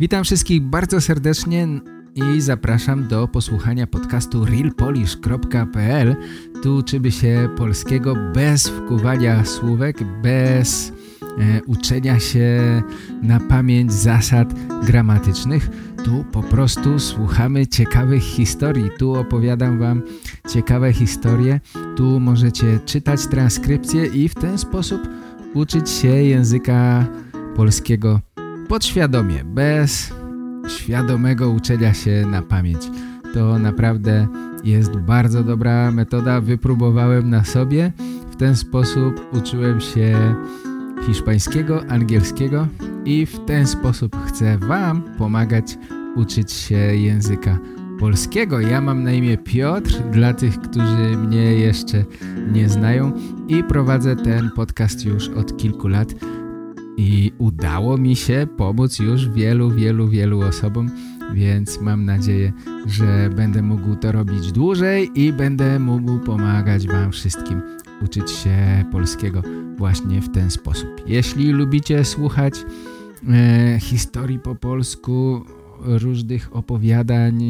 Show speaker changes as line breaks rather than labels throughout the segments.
Witam wszystkich bardzo serdecznie i zapraszam do posłuchania podcastu realpolish.pl Tu uczymy się polskiego bez wkuwania słówek, bez e, uczenia się na pamięć zasad gramatycznych. Tu po prostu słuchamy ciekawych historii. Tu opowiadam Wam ciekawe historie. Tu możecie czytać transkrypcje i w ten sposób uczyć się języka polskiego podświadomie, bez świadomego uczenia się na pamięć. To naprawdę jest bardzo dobra metoda, wypróbowałem na sobie. W ten sposób uczyłem się hiszpańskiego, angielskiego i w ten sposób chcę Wam pomagać uczyć się języka polskiego. Ja mam na imię Piotr, dla tych, którzy mnie jeszcze nie znają i prowadzę ten podcast już od kilku lat i udało mi się pomóc już wielu, wielu, wielu osobom, więc mam nadzieję, że będę mógł to robić dłużej i będę mógł pomagać Wam wszystkim uczyć się polskiego właśnie w ten sposób. Jeśli lubicie słuchać e, historii po polsku, różnych opowiadań,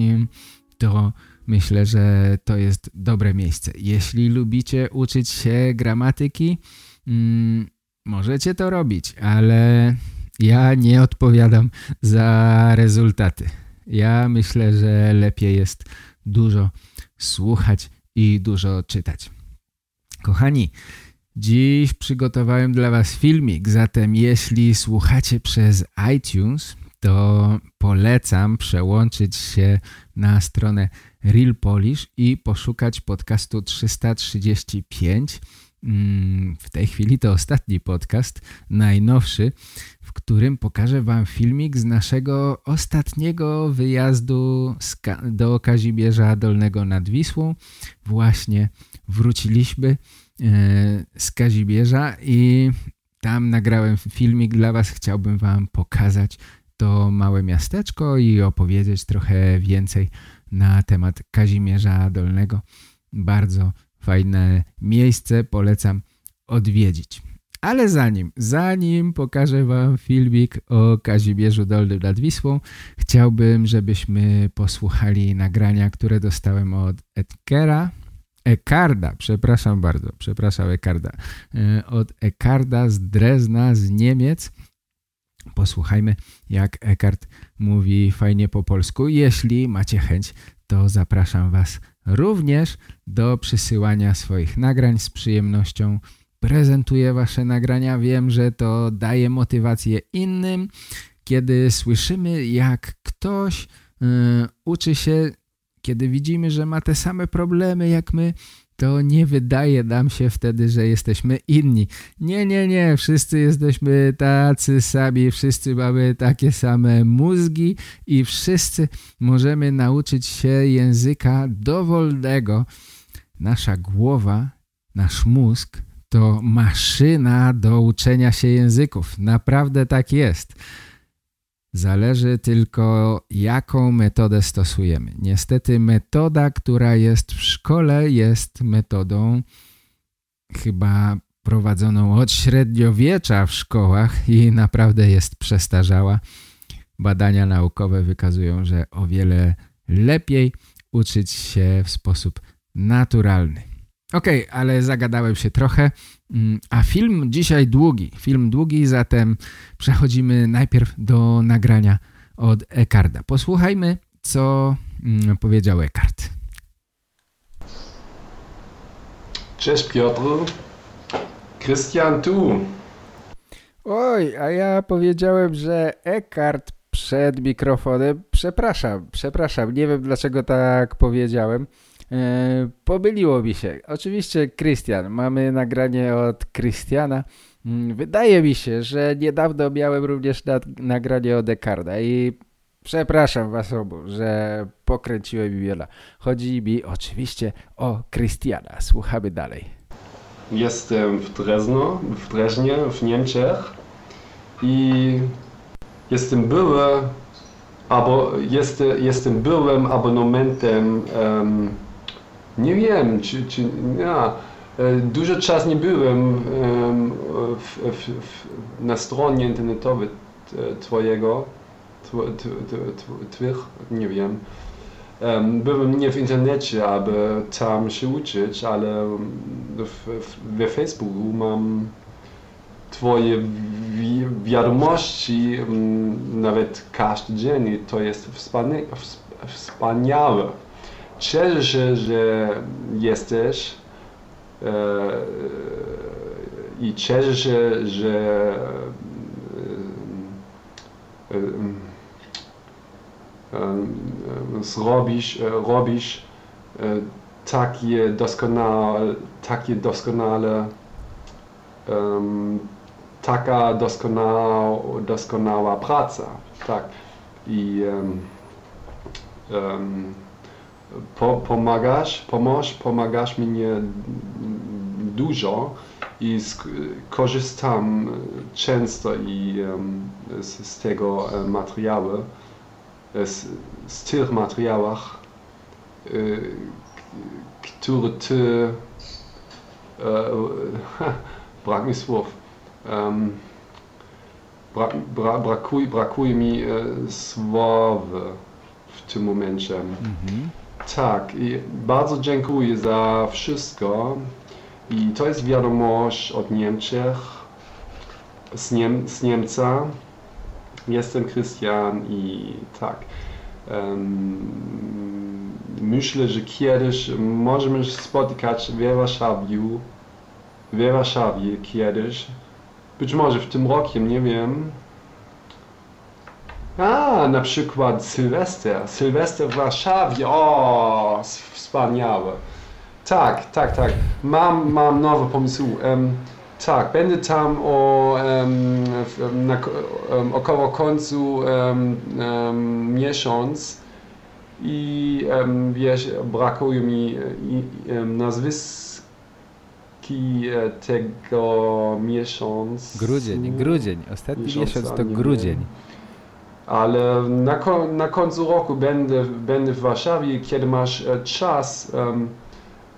to myślę, że to jest dobre miejsce. Jeśli lubicie uczyć się gramatyki, mm, Możecie to robić, ale ja nie odpowiadam za rezultaty. Ja myślę, że lepiej jest dużo słuchać i dużo czytać. Kochani, dziś przygotowałem dla Was filmik, zatem jeśli słuchacie przez iTunes, to polecam przełączyć się na stronę Real Polish i poszukać podcastu 335 Mm, w tej chwili to ostatni podcast, najnowszy, w którym pokażę Wam filmik z naszego ostatniego wyjazdu do Kazimierza Dolnego nad Wisłą. Właśnie wróciliśmy e, z Kazimierza i tam nagrałem filmik dla Was. Chciałbym Wam pokazać to małe miasteczko i opowiedzieć trochę więcej na temat Kazimierza Dolnego. Bardzo fajne miejsce, polecam odwiedzić. Ale zanim, zanim pokażę Wam filmik o Kazimierzu Dolnym nad Wisłą, chciałbym, żebyśmy posłuchali nagrania, które dostałem od Edkera, Ekarda, przepraszam bardzo, przepraszam Ekarda, e, od Ekarda z Drezna, z Niemiec. Posłuchajmy, jak Ekard mówi fajnie po polsku. Jeśli macie chęć, to zapraszam Was również do przysyłania swoich nagrań z przyjemnością. Prezentuję Wasze nagrania. Wiem, że to daje motywację innym, kiedy słyszymy, jak ktoś yy, uczy się, kiedy widzimy, że ma te same problemy jak my, to nie wydaje nam się wtedy, że jesteśmy inni. Nie, nie, nie, wszyscy jesteśmy tacy sami, wszyscy mamy takie same mózgi i wszyscy możemy nauczyć się języka dowolnego. Nasza głowa, nasz mózg to maszyna do uczenia się języków. Naprawdę tak jest. Zależy tylko jaką metodę stosujemy. Niestety metoda, która jest w szkole jest metodą chyba prowadzoną od średniowiecza w szkołach i naprawdę jest przestarzała. Badania naukowe wykazują, że o wiele lepiej uczyć się w sposób naturalny. Ok, ale zagadałem się trochę, mm, a film dzisiaj długi. Film długi, zatem przechodzimy najpierw do nagrania od Ekarda. Posłuchajmy, co mm, powiedział Ekard.
Cześć Piotr. Krystian tu.
Oj, a ja powiedziałem, że Ekard przed mikrofonem. Przepraszam, przepraszam, nie wiem dlaczego tak powiedziałem. E, pomyliło się. Oczywiście Krystian. Mamy nagranie od Krystiana. Mm, wydaje mi się, że niedawno miałem również nagranie od Dekarda i Przepraszam was obu, że pokręciłem imiona. Chodzi mi oczywiście o Krystiana. Słuchamy dalej.
Jestem w Drezno, w Dreźnie, w Niemczech i jestem były, albo jest, jestem byłym abonamentem, um, nie wiem, czy, czy ja, e, dużo czas nie byłem w, w, w, na stronie internetowej twojego, twych, nie wiem. Byłem nie w internecie, aby tam się uczyć, ale we Facebooku mam Twoje wi wiadomości nawet każdy dzień i to jest wspaniałe. Cieszę się, że jesteś e, i cieszę się, że e, e, zrobisz, robisz takie doskonałe, takie doskonale, taka doskonała, doskonała praca, tak. I um, um, po, pomagasz, pomóż, pomagasz mi dużo i korzystam często i, z, z tego materiału z, z tych materiałach, y, które ty, e, brak mi słów, um, bra, bra, brakuje, brakuje mi e, słów w tym momencie. Mhm. Tak, i bardzo dziękuję za wszystko. I to jest wiadomość od Niemczech, z, Niem z Niemca. Jestem Krystian i tak. Um, myślę, że kiedyś możemy spotykać w Warszawie, w Warszawie kiedyś. Być może w tym roku, nie wiem. A, na przykład Sylwester. Sylwester w Warszawie. O, wspaniałe. Tak, tak, tak. Mam, mam nowy pomysł. Um, tak, będę tam o, um, na, um, około końcu um, miesiąc i wiesz, brakuje mi nazwiski e, tego miesiąc.
Grudzień, grudzień. Ostatni miesiąc, miesiąc to grudzień. Wiem.
Ale na, na końcu roku będę, będę w Warszawie, kiedy masz e, czas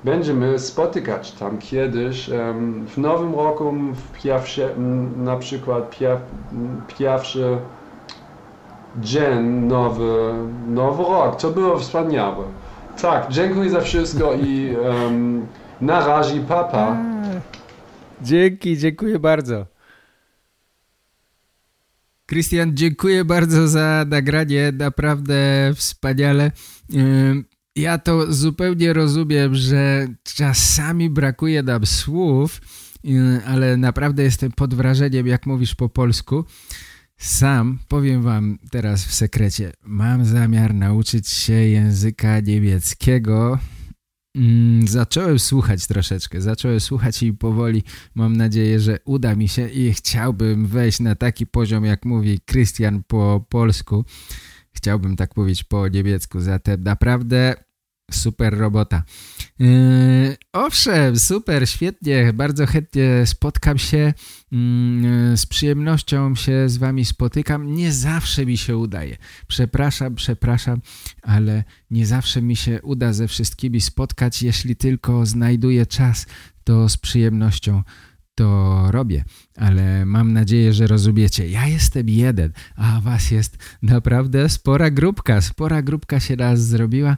będziemy spotykać tam kiedyś w nowym roku, w pierwszy, na przykład pierwszy dzień, nowy, nowy rok. To było wspaniałe. Tak, dziękuję za wszystko i um, na razie, papa.
Dzięki, dziękuję bardzo. Krystian, dziękuję bardzo za nagranie, naprawdę wspaniale. Ja to zupełnie rozumiem, że czasami brakuje nam słów, ale naprawdę jestem pod wrażeniem, jak mówisz po polsku. Sam, powiem wam teraz w sekrecie, mam zamiar nauczyć się języka niemieckiego. Mm, zacząłem słuchać troszeczkę, zacząłem słuchać i powoli mam nadzieję, że uda mi się i chciałbym wejść na taki poziom, jak mówi Krystian po polsku. Chciałbym tak mówić po niemiecku, zatem naprawdę Super robota. Yy, owszem, super, świetnie, bardzo chętnie spotkam się, yy, z przyjemnością się z wami spotykam. Nie zawsze mi się udaje. Przepraszam, przepraszam, ale nie zawsze mi się uda ze wszystkimi spotkać. Jeśli tylko znajduję czas, to z przyjemnością to robię, ale mam nadzieję, że rozumiecie. Ja jestem jeden, a was jest naprawdę spora grupka. Spora grupka się raz zrobiła, e,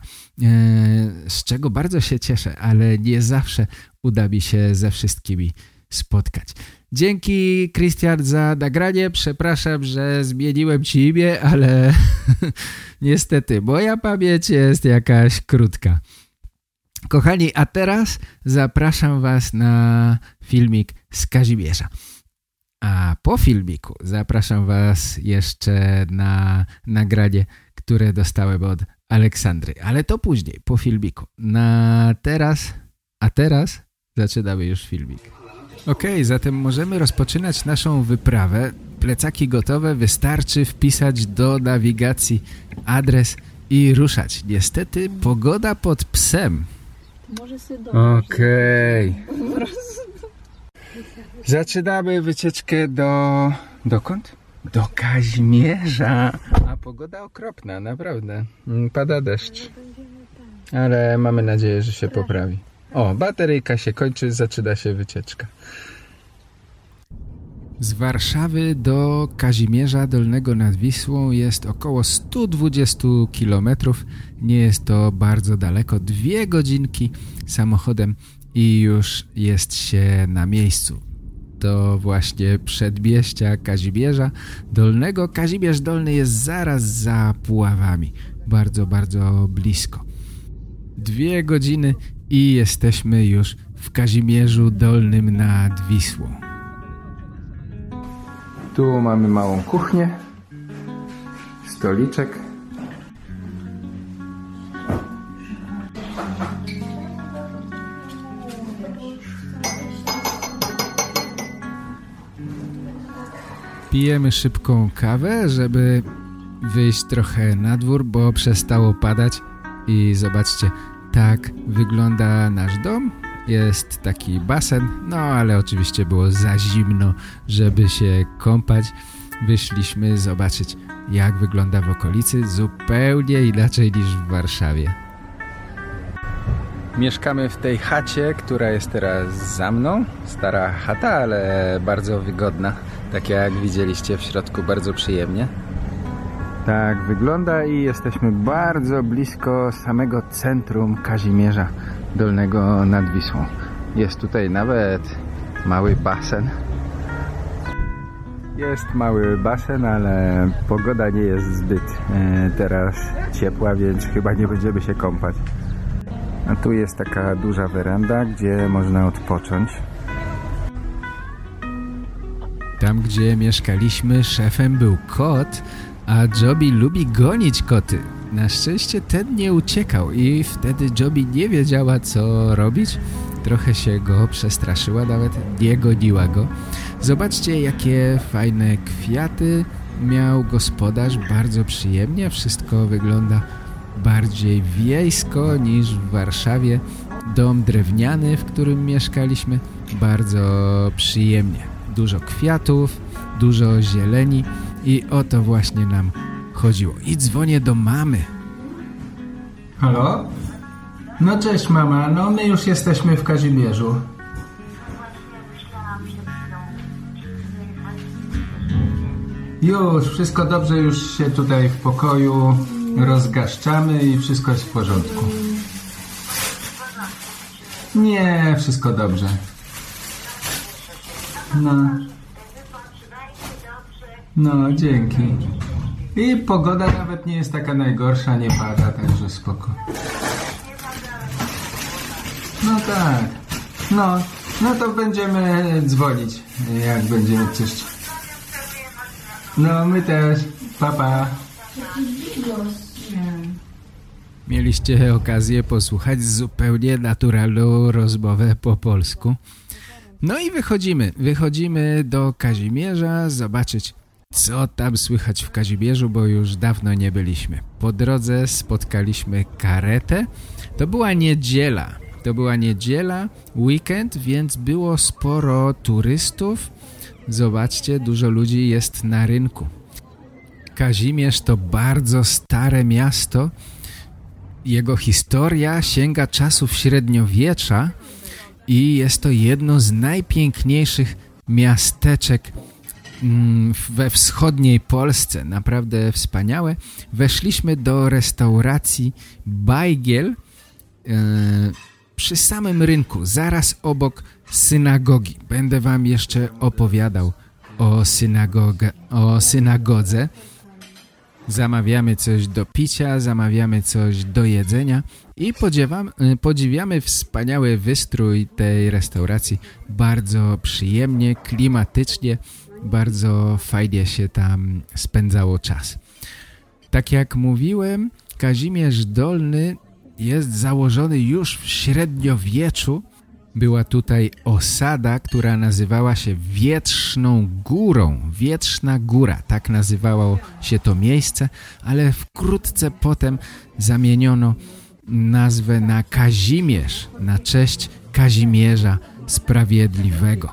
z czego bardzo się cieszę, ale nie zawsze uda mi się ze wszystkimi spotkać. Dzięki Krystian za nagranie. Przepraszam, że zmieniłem ci imię, ale niestety moja pamięć jest jakaś krótka. Kochani, a teraz zapraszam Was na filmik z Kazimierza. A po filmiku zapraszam Was jeszcze na nagranie, które dostałem od Aleksandry. Ale to później, po filmiku. Na teraz, a teraz zaczynamy już filmik. Ok, zatem możemy rozpoczynać naszą wyprawę. plecaki gotowe, wystarczy wpisać do nawigacji adres i ruszać. Niestety pogoda pod psem. Okej. Okay. Zaczynamy wycieczkę do... dokąd? Do Kazimierza. A pogoda okropna, naprawdę. Mm, pada deszcz. Ale mamy nadzieję, że się poprawi. O, bateryjka się kończy, zaczyna się wycieczka. Z Warszawy do Kazimierza Dolnego nad Wisłą jest około 120 km. Nie jest to bardzo daleko. Dwie godzinki samochodem i już jest się na miejscu. To właśnie przedmieścia Kazimierza Dolnego. Kazimierz Dolny jest zaraz za Puławami. Bardzo, bardzo blisko. Dwie godziny i jesteśmy już w Kazimierzu Dolnym nad Wisłą. Tu mamy małą kuchnię, stoliczek. Pijemy szybką kawę, żeby wyjść trochę na dwór, bo przestało padać i zobaczcie, tak wygląda nasz dom jest taki basen, no ale oczywiście było za zimno, żeby się kąpać. Wyszliśmy zobaczyć, jak wygląda w okolicy, zupełnie inaczej niż w Warszawie. Mieszkamy w tej chacie, która jest teraz za mną. Stara chata, ale bardzo wygodna. Tak jak widzieliście w środku, bardzo przyjemnie. Tak wygląda i jesteśmy bardzo blisko samego centrum Kazimierza. Dolnego nad Wisłą. Jest tutaj nawet mały basen. Jest mały basen, ale pogoda nie jest zbyt e, teraz ciepła, więc chyba nie będziemy się kąpać. A tu jest taka duża weranda, gdzie można odpocząć. Tam, gdzie mieszkaliśmy, szefem był kot, a Joby lubi gonić koty. Na szczęście ten nie uciekał i wtedy Joby nie wiedziała co robić. Trochę się go przestraszyła, nawet nie goniła go. Zobaczcie jakie fajne kwiaty miał gospodarz, bardzo przyjemnie. Wszystko wygląda bardziej wiejsko niż w Warszawie. Dom drewniany, w którym mieszkaliśmy, bardzo przyjemnie. Dużo kwiatów, dużo zieleni i o to właśnie nam chodziło. I dzwonię do mamy. Halo? No cześć mama, no my już jesteśmy w Kazimierzu. Już, wszystko dobrze, już się tutaj w pokoju rozgaszczamy i wszystko jest w porządku. Nie, wszystko dobrze. No. No, dzięki. I pogoda nawet nie jest taka najgorsza, nie pada, także spoko. No tak. No, no to będziemy dzwonić, jak będziemy coś. No, my też. Papa. Pa. Mieliście okazję posłuchać zupełnie naturalną rozmowę po polsku. No i wychodzimy. Wychodzimy do Kazimierza zobaczyć co tam słychać w Kazimierzu, bo już dawno nie byliśmy. Po drodze spotkaliśmy karetę. To była niedziela. To była niedziela, weekend, więc było sporo turystów. Zobaczcie, dużo ludzi jest na rynku. Kazimierz to bardzo stare miasto. Jego historia sięga czasów średniowiecza i jest to jedno z najpiękniejszych miasteczek Mm, we wschodniej Polsce, naprawdę wspaniałe. Weszliśmy do restauracji Bajgiel e, przy samym rynku, zaraz obok synagogi. Będę wam jeszcze opowiadał o, synagogę, o synagodze. Zamawiamy coś do picia, zamawiamy coś do jedzenia i e, podziwiamy wspaniały wystrój tej restauracji. Bardzo przyjemnie, klimatycznie bardzo fajnie się tam spędzało czas. Tak jak mówiłem, Kazimierz Dolny jest założony już w średniowieczu. była tutaj osada, która nazywała się Wietrzną Górą. Wietrzna Góra, tak nazywało się to miejsce, ale wkrótce potem zamieniono nazwę na Kazimierz, na cześć Kazimierza Sprawiedliwego.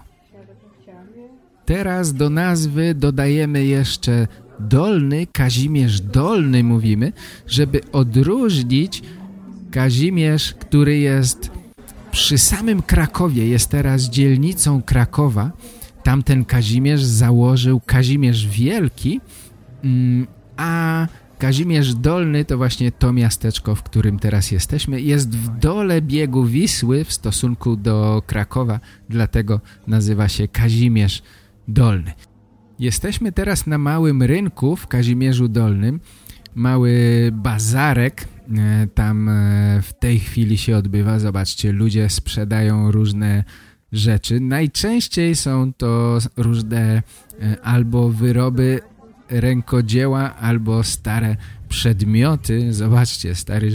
Teraz do nazwy dodajemy jeszcze Dolny, Kazimierz Dolny mówimy, żeby odróżnić Kazimierz, który jest przy samym Krakowie, jest teraz dzielnicą Krakowa. Tamten Kazimierz założył Kazimierz Wielki, mm, a Kazimierz Dolny to właśnie to miasteczko, w którym teraz jesteśmy. Jest w dole biegu Wisły w stosunku do Krakowa, dlatego nazywa się Kazimierz Dolny. Jesteśmy teraz na małym rynku w Kazimierzu Dolnym. Mały bazarek e, tam e, w tej chwili się odbywa. Zobaczcie, ludzie sprzedają różne rzeczy. Najczęściej są to różne e, albo wyroby rękodzieła, albo stare przedmioty. Zobaczcie, stary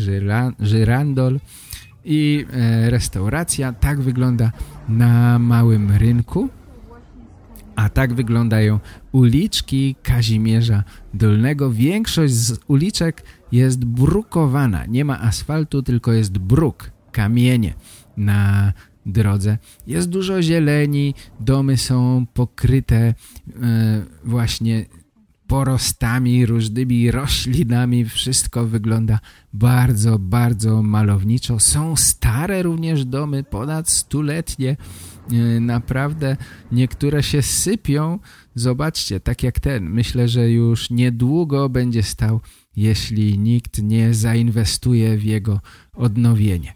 żyrandol i restauracja. Tak wygląda na małym rynku. A tak wyglądają uliczki Kazimierza Dolnego. Większość z uliczek jest brukowana. Nie ma asfaltu, tylko jest bruk, kamienie na drodze. Jest dużo zieleni, domy są pokryte e, właśnie porostami, różnymi roślinami. Wszystko wygląda bardzo, bardzo malowniczo. Są stare również domy, ponad stuletnie. E, naprawdę niektóre się sypią. Zobaczcie, tak jak ten. Myślę, że już niedługo będzie stał, jeśli nikt nie zainwestuje w jego odnowienie.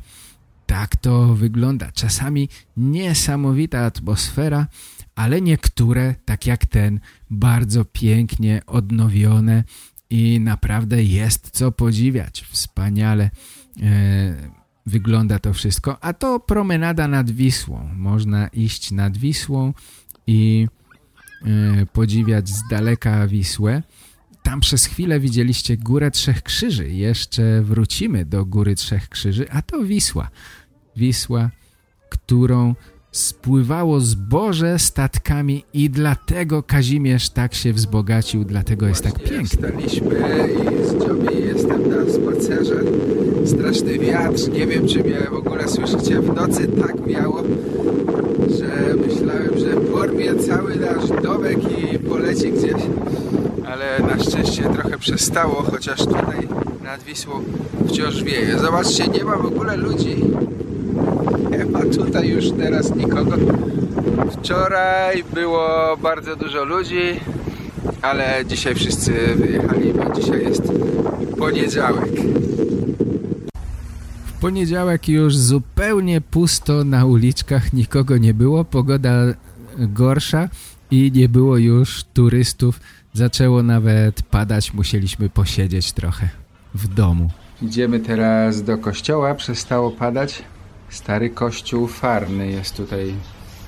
Tak to wygląda. Czasami niesamowita atmosfera, ale niektóre, tak jak ten, bardzo pięknie odnowione i naprawdę jest co podziwiać. Wspaniale e, wygląda to wszystko. A to promenada nad Wisłą. Można iść nad Wisłą i e, podziwiać z daleka Wisłę. Tam przez chwilę widzieliście Górę Trzech Krzyży. Jeszcze wrócimy do Góry Trzech Krzyży, a to Wisła. Wisła, którą spływało zboże statkami i dlatego Kazimierz tak się wzbogacił, dlatego jest tak piękny.
I z jestem na spacerze. Straszny wiatr, nie wiem czy mnie w ogóle słyszycie, w nocy tak miało, że myślałem, że porwie cały nasz domek i poleci gdzieś. Ale na szczęście trochę przestało, chociaż tutaj nad Wisłą wciąż wieje. Zobaczcie, nie ma w ogóle ludzi nie ma tutaj już teraz nikogo. Wczoraj było bardzo dużo ludzi, ale dzisiaj wszyscy wyjechali, bo dzisiaj jest poniedziałek.
Poniedziałek już zupełnie pusto na uliczkach, nikogo nie było, pogoda gorsza i nie było już turystów. Zaczęło nawet padać, musieliśmy posiedzieć trochę w domu.
Idziemy teraz do kościoła, przestało padać. Stary kościół farny jest tutaj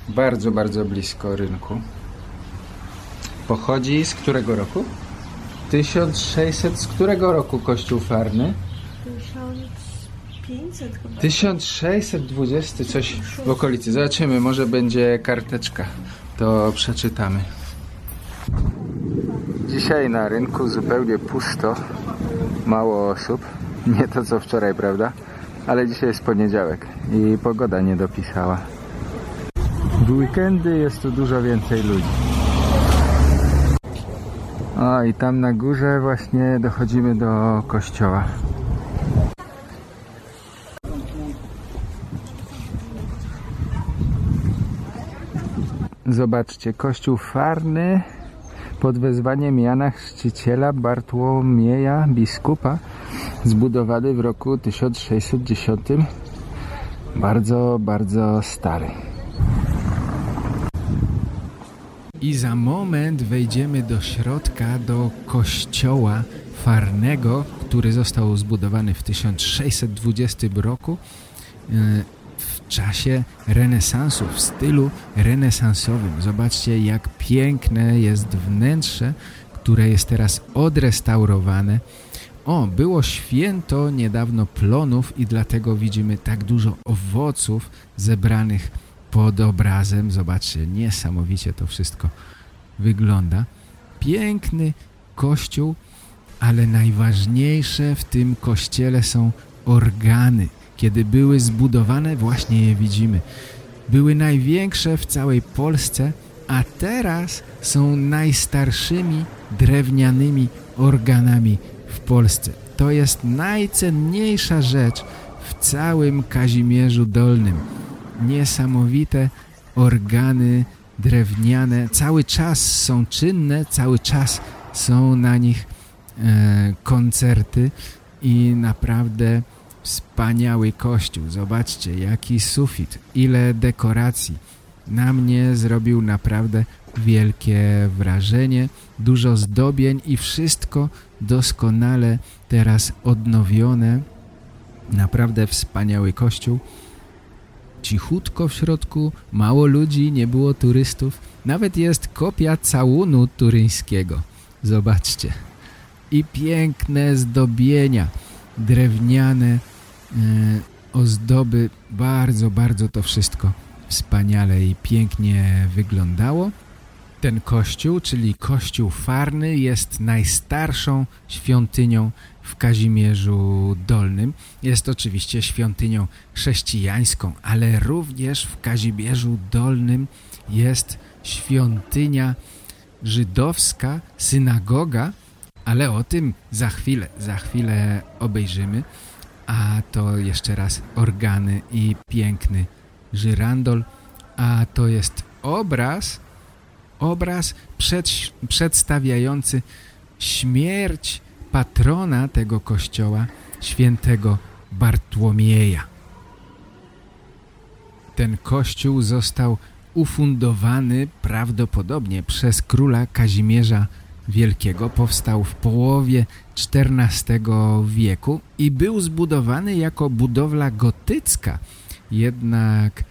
bardzo, bardzo blisko rynku. Pochodzi z którego roku? 1600 z którego roku kościół farny?
1500 chyba.
1620 coś w okolicy. Zobaczymy, może będzie karteczka. To przeczytamy. Dzisiaj na rynku zupełnie pusto. Mało osób. Nie to co wczoraj, prawda? ale dzisiaj jest poniedziałek i pogoda nie dopisała. W weekendy jest tu dużo więcej ludzi. O i tam na górze właśnie dochodzimy do kościoła. Zobaczcie, kościół farny pod wezwaniem Jana Chrzciciela Bartłomieja, biskupa, zbudowany w roku 1610. Bardzo, bardzo stary.
I za moment wejdziemy do środka, do kościoła farnego, który został zbudowany w 1620 roku e, czasie renesansu, w stylu renesansowym. Zobaczcie, jak piękne jest wnętrze, które jest teraz odrestaurowane. O, było święto niedawno plonów i dlatego widzimy tak dużo owoców zebranych pod obrazem. Zobaczcie, niesamowicie to wszystko wygląda. Piękny kościół, ale najważniejsze w tym kościele są organy. Kiedy były zbudowane, właśnie je widzimy. Były największe w całej Polsce, a teraz są najstarszymi drewnianymi organami w Polsce. To jest najcenniejsza rzecz w całym Kazimierzu Dolnym. Niesamowite organy drewniane, cały czas są czynne, cały czas są na nich e, koncerty i naprawdę wspaniały kościół. Zobaczcie, jaki sufit, ile dekoracji. Na mnie zrobił naprawdę wielkie wrażenie, dużo zdobień i wszystko doskonale teraz odnowione. Naprawdę wspaniały kościół. Cichutko w środku, mało ludzi, nie było turystów. Nawet jest kopia całunu turyńskiego. Zobaczcie. I piękne zdobienia, drewniane ozdoby. Bardzo, bardzo to wszystko wspaniale i pięknie wyglądało. Ten kościół, czyli kościół Farny, jest najstarszą świątynią w Kazimierzu Dolnym. Jest oczywiście świątynią chrześcijańską, ale również w Kazimierzu Dolnym jest świątynia żydowska, synagoga, ale o tym za chwilę, za chwilę obejrzymy. A to jeszcze raz organy i piękny żyrandol, a to jest obraz, obraz przed, przedstawiający śmierć patrona tego kościoła, świętego Bartłomieja. Ten kościół został ufundowany prawdopodobnie przez króla Kazimierza Wielkiego. Powstał w połowie XIV wieku i był zbudowany jako budowla gotycka. Jednak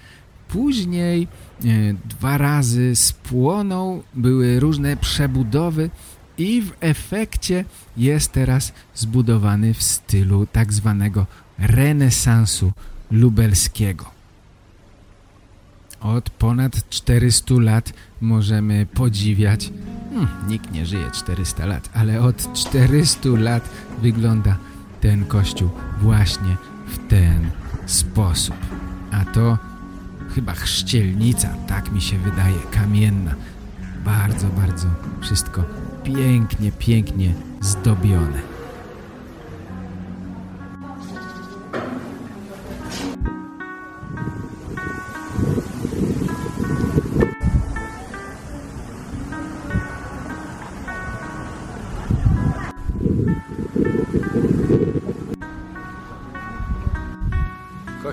później e, dwa razy spłonął, były różne przebudowy i w efekcie jest teraz zbudowany w stylu tak zwanego renesansu lubelskiego. Od ponad 400 lat możemy podziwiać, hmm, nikt nie żyje 400 lat, ale od 400 lat wygląda ten kościół właśnie w ten sposób. A to chyba chrzcielnica, tak mi się wydaje, kamienna. Bardzo, bardzo wszystko pięknie, pięknie zdobione.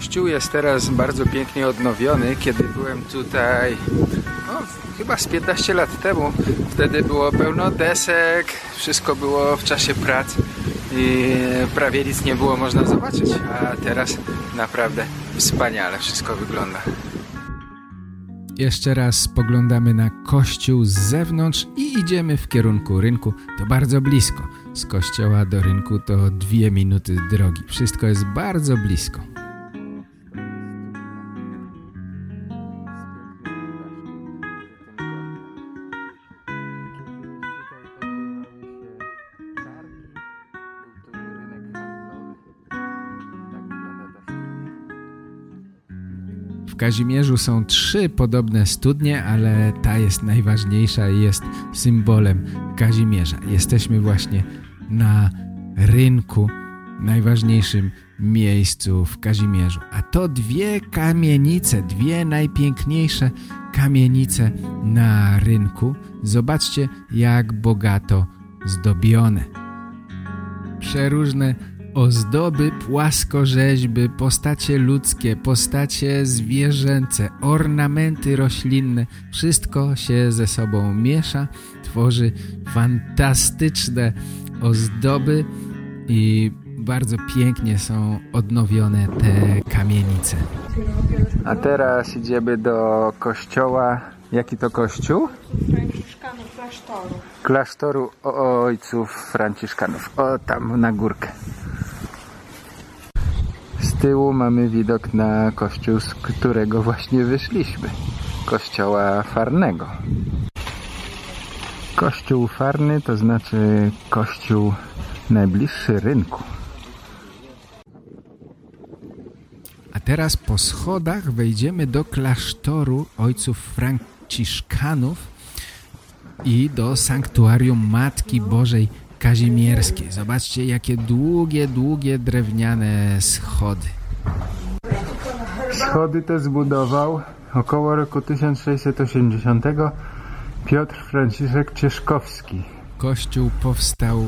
Kościół jest teraz bardzo pięknie odnowiony. Kiedy byłem tutaj, no, chyba z 15 lat temu, wtedy było pełno desek, wszystko było w czasie prac i prawie nic nie było można zobaczyć, a teraz naprawdę wspaniale wszystko wygląda. Jeszcze raz spoglądamy na kościół z zewnątrz i idziemy w kierunku rynku. To bardzo blisko. Z kościoła do rynku to dwie minuty drogi. Wszystko jest bardzo blisko. Kazimierzu są trzy podobne studnie, ale ta jest najważniejsza i jest symbolem Kazimierza. Jesteśmy właśnie na rynku, najważniejszym miejscu w Kazimierzu. A to dwie kamienice, dwie najpiękniejsze kamienice na rynku. Zobaczcie, jak bogato zdobione. Przeróżne ozdoby, płaskorzeźby, postacie ludzkie, postacie zwierzęce, ornamenty roślinne, wszystko się ze sobą miesza, tworzy fantastyczne ozdoby i bardzo pięknie są odnowione te kamienice. A teraz idziemy do kościoła. Jaki to kościół?
klasztoru.
Klasztoru ojców franciszkanów. O, tam na górkę. Z tyłu mamy widok na kościół, z którego właśnie wyszliśmy. Kościoła Farnego. Kościół Farny to znaczy kościół najbliższy rynku. A teraz po schodach wejdziemy do klasztoru ojców franciszkanów i do sanktuarium Matki Bożej Kazimierskiej. Zobaczcie, jakie długie, długie drewniane schody. Schody te zbudował około roku 1680 Piotr Franciszek Cieszkowski. Kościół powstał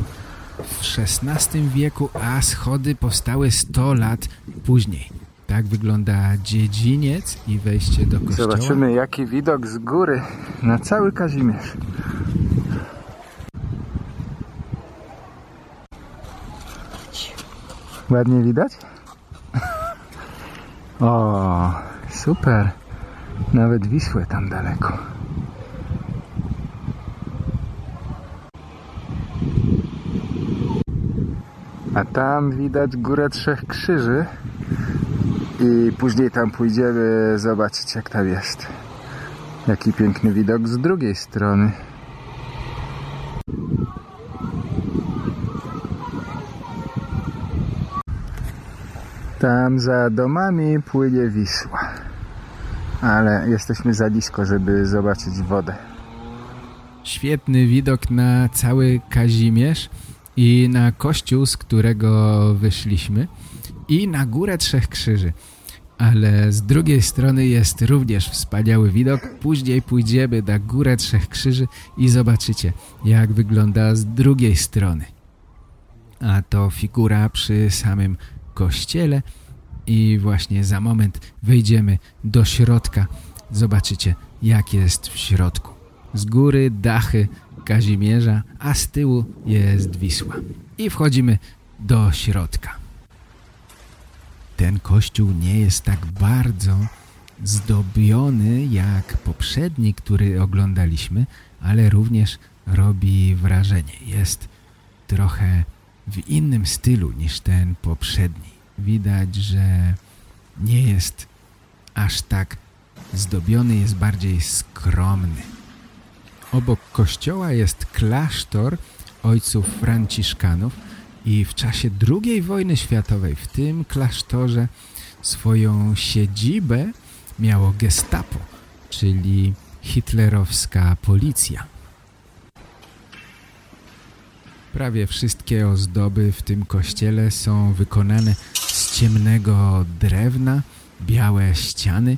w XVI wieku, a schody powstały 100 lat później. Tak wygląda dziedziniec i wejście do kościoła. Zobaczymy jaki widok z góry na cały Kazimierz. Ładnie widać? O, super. Nawet Wisłę tam daleko. A tam widać górę Trzech Krzyży i później tam pójdziemy zobaczyć jak tam jest. Jaki piękny widok z drugiej strony. Tam za domami płynie Wisła. Ale jesteśmy za blisko, żeby zobaczyć wodę. Świetny widok na cały Kazimierz i na kościół, z którego wyszliśmy i na górę Trzech Krzyży. Ale z drugiej strony jest również wspaniały widok. Później pójdziemy na górę Trzech Krzyży i zobaczycie, jak wygląda z drugiej strony. A to figura przy samym kościele i właśnie za moment wejdziemy do środka. Zobaczycie, jak jest w środku. Z góry dachy Kazimierza, a z tyłu jest Wisła. I wchodzimy do środka. Ten kościół nie jest tak bardzo zdobiony jak poprzedni, który oglądaliśmy, ale również robi wrażenie. Jest trochę w innym stylu niż ten poprzedni. Widać, że nie jest aż tak zdobiony, jest bardziej skromny. Obok kościoła jest klasztor ojców franciszkanów i w czasie II wojny światowej w tym klasztorze swoją siedzibę miało gestapo, czyli hitlerowska policja. Prawie wszystkie ozdoby w tym kościele są wykonane z ciemnego drewna, białe ściany.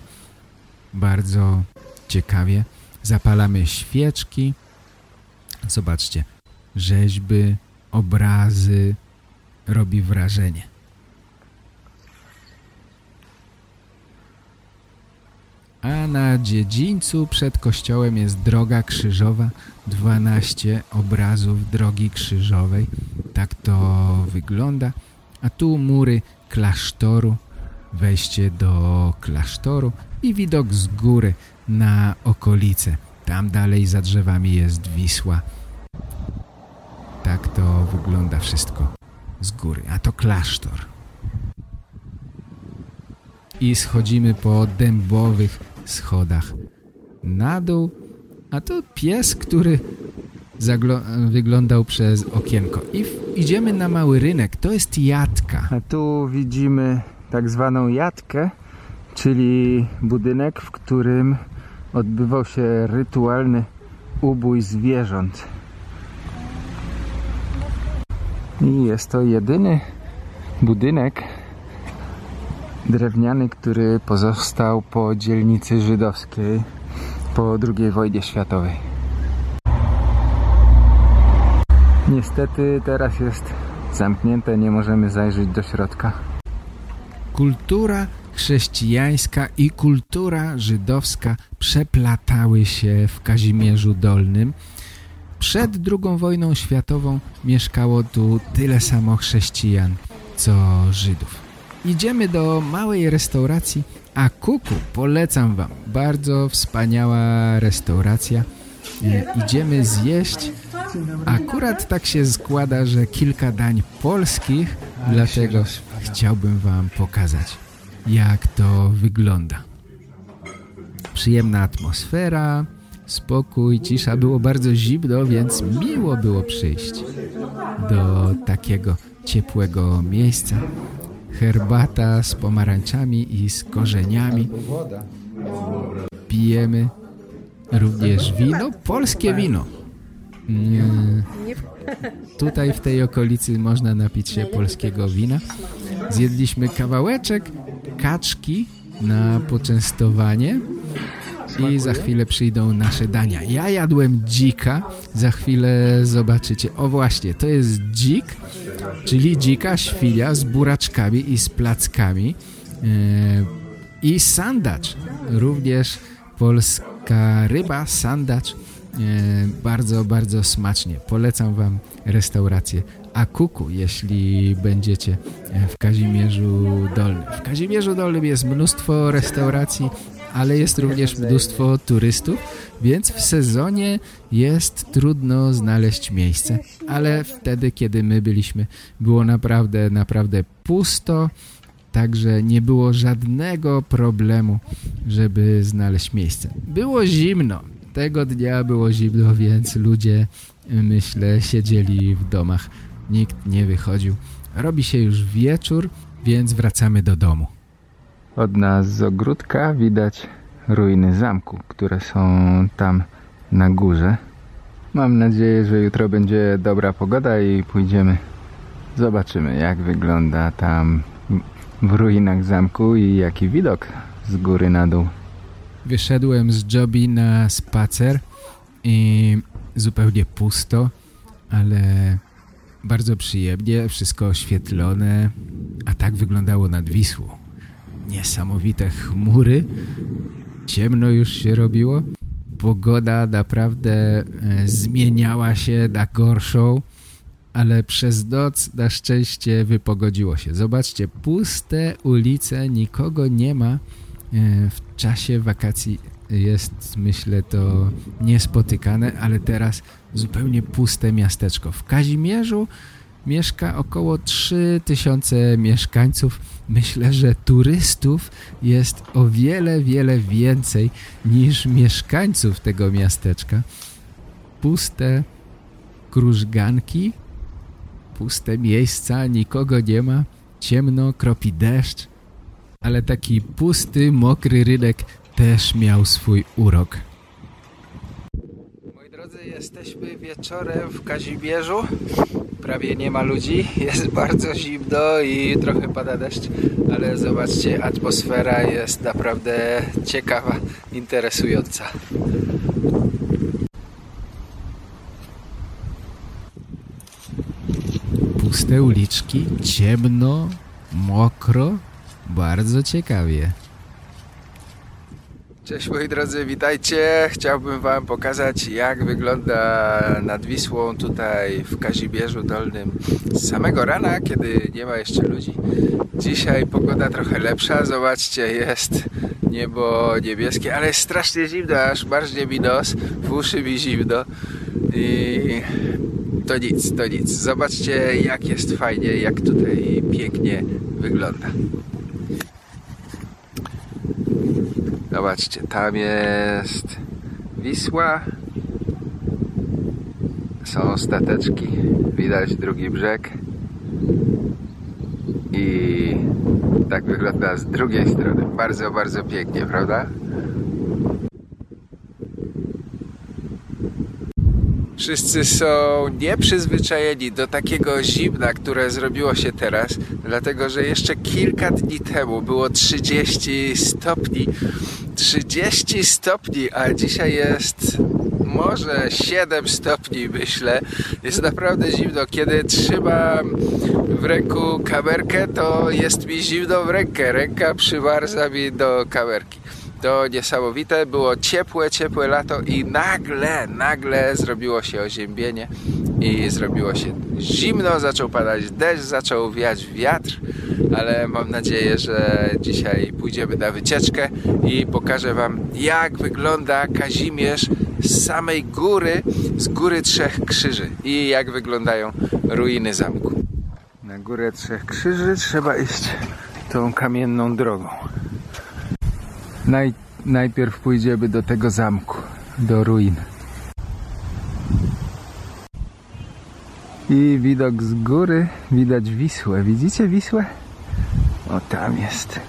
Bardzo ciekawie. Zapalamy świeczki. Zobaczcie, rzeźby, obrazy. Robi wrażenie. A na dziedzińcu przed kościołem jest droga krzyżowa, 12 obrazów drogi krzyżowej. Tak to wygląda. A tu mury klasztoru, wejście do klasztoru i widok z góry na okolice. Tam dalej za drzewami jest Wisła. Tak to wygląda wszystko z góry. A to klasztor. I schodzimy po dębowych schodach na dół. A to pies, który wyglądał przez okienko. I idziemy na mały rynek. To jest jadka. A tu widzimy tak zwaną jadkę, czyli budynek, w którym odbywał się rytualny ubój zwierząt. I jest to jedyny budynek drewniany, który pozostał po dzielnicy żydowskiej po II wojnie światowej. Niestety teraz jest zamknięte, nie możemy zajrzeć do środka. Kultura chrześcijańska i kultura żydowska przeplatały się w Kazimierzu Dolnym. Przed II wojną światową mieszkało tu tyle samo chrześcijan, co Żydów. Idziemy do małej restauracji, a kuku polecam wam. Bardzo wspaniała restauracja. e, idziemy zjeść. Akurat tak się składa, że kilka dań polskich, dlatego chciałbym Wam pokazać, jak to wygląda. Przyjemna atmosfera, spokój, cisza. Było bardzo zimno, więc miło było przyjść do takiego ciepłego miejsca. Herbata z pomarańczami i z korzeniami. Pijemy również wino, polskie wino. Nie. Tutaj w tej okolicy można napić się polskiego wina. Zjedliśmy kawałeczek kaczki na poczęstowanie i za chwilę przyjdą nasze dania. Ja jadłem dzika, za chwilę zobaczycie. O właśnie, to jest dzik, czyli dzika świnia z buraczkami i z plackami e, i sandacz, również polska ryba, sandacz, e, bardzo, bardzo smacznie. Polecam Wam restaurację Akuku, jeśli będziecie w Kazimierzu Dolnym. W Kazimierzu Dolnym jest mnóstwo restauracji, ale jest również mnóstwo turystów, więc w sezonie jest trudno znaleźć miejsce. Ale wtedy, kiedy my byliśmy, było naprawdę, naprawdę pusto, także nie było żadnego problemu, żeby znaleźć miejsce. Było zimno. Tego dnia było zimno, więc ludzie, myślę, siedzieli w domach. Nikt nie wychodził. Robi się już wieczór, więc wracamy do domu. Od nas z ogródka widać ruiny zamku, które są tam na górze. Mam nadzieję, że jutro będzie dobra pogoda i pójdziemy. Zobaczymy, jak wygląda tam w ruinach zamku i jaki widok z góry na dół. Wyszedłem z Jobi na spacer i zupełnie pusto, ale bardzo przyjemnie, wszystko oświetlone, a tak wyglądało nad Wisłą. Niesamowite chmury, ciemno już się robiło, pogoda naprawdę e, zmieniała się na gorszą, ale przez noc na szczęście wypogodziło się. Zobaczcie, puste ulice, nikogo nie ma e, w czasie wakacji jest, myślę, to niespotykane, ale teraz zupełnie puste miasteczko. W Kazimierzu mieszka około 3000 mieszkańców. Myślę, że turystów jest o wiele, wiele więcej niż mieszkańców tego miasteczka. Puste krużganki, puste miejsca, nikogo nie ma, ciemno, kropi deszcz, ale taki pusty, mokry rynek też miał swój urok. Jesteśmy wieczorem w Kazimierzu. Prawie nie ma ludzi, jest bardzo zimno i trochę pada deszcz, ale zobaczcie, atmosfera jest naprawdę ciekawa, interesująca. Puste uliczki, ciemno, mokro, bardzo ciekawie. Cześć moi drodzy, witajcie. Chciałbym Wam pokazać jak wygląda nad Wisłą tutaj w Kazimierzu Dolnym z samego rana, kiedy nie ma jeszcze ludzi. Dzisiaj pogoda trochę lepsza, zobaczcie jest niebo niebieskie, ale jest strasznie zimno, aż marznie mi nos, w uszy mi zimno i to nic, to nic. Zobaczcie jak jest fajnie, jak tutaj pięknie wygląda. Zobaczcie, tam jest Wisła. Są stateczki. Widać drugi brzeg. I tak wygląda z drugiej strony. Bardzo, bardzo pięknie, prawda? Wszyscy są nieprzyzwyczajeni do takiego zimna, które zrobiło się teraz, dlatego że jeszcze kilka dni temu było 30 stopni. 30 stopni, a dzisiaj jest może 7 stopni myślę. Jest naprawdę zimno. Kiedy trzymam w ręku kamerkę, to jest mi zimno w rękę. Ręka przymarza mi do kamerki. To niesamowite, było ciepłe, ciepłe lato i nagle, nagle zrobiło się oziębienie i zrobiło się zimno, zaczął padać deszcz, zaczął wiać wiatr, ale mam nadzieję, że dzisiaj pójdziemy na wycieczkę i pokażę Wam jak wygląda Kazimierz
z samej góry, z góry Trzech Krzyży i jak wyglądają ruiny zamku. Na górę Trzech Krzyży trzeba iść tą kamienną drogą. Naj, najpierw pójdziemy do tego zamku, do ruin. I widok z góry, widać Wisłę. Widzicie Wisłę? O, tam jest.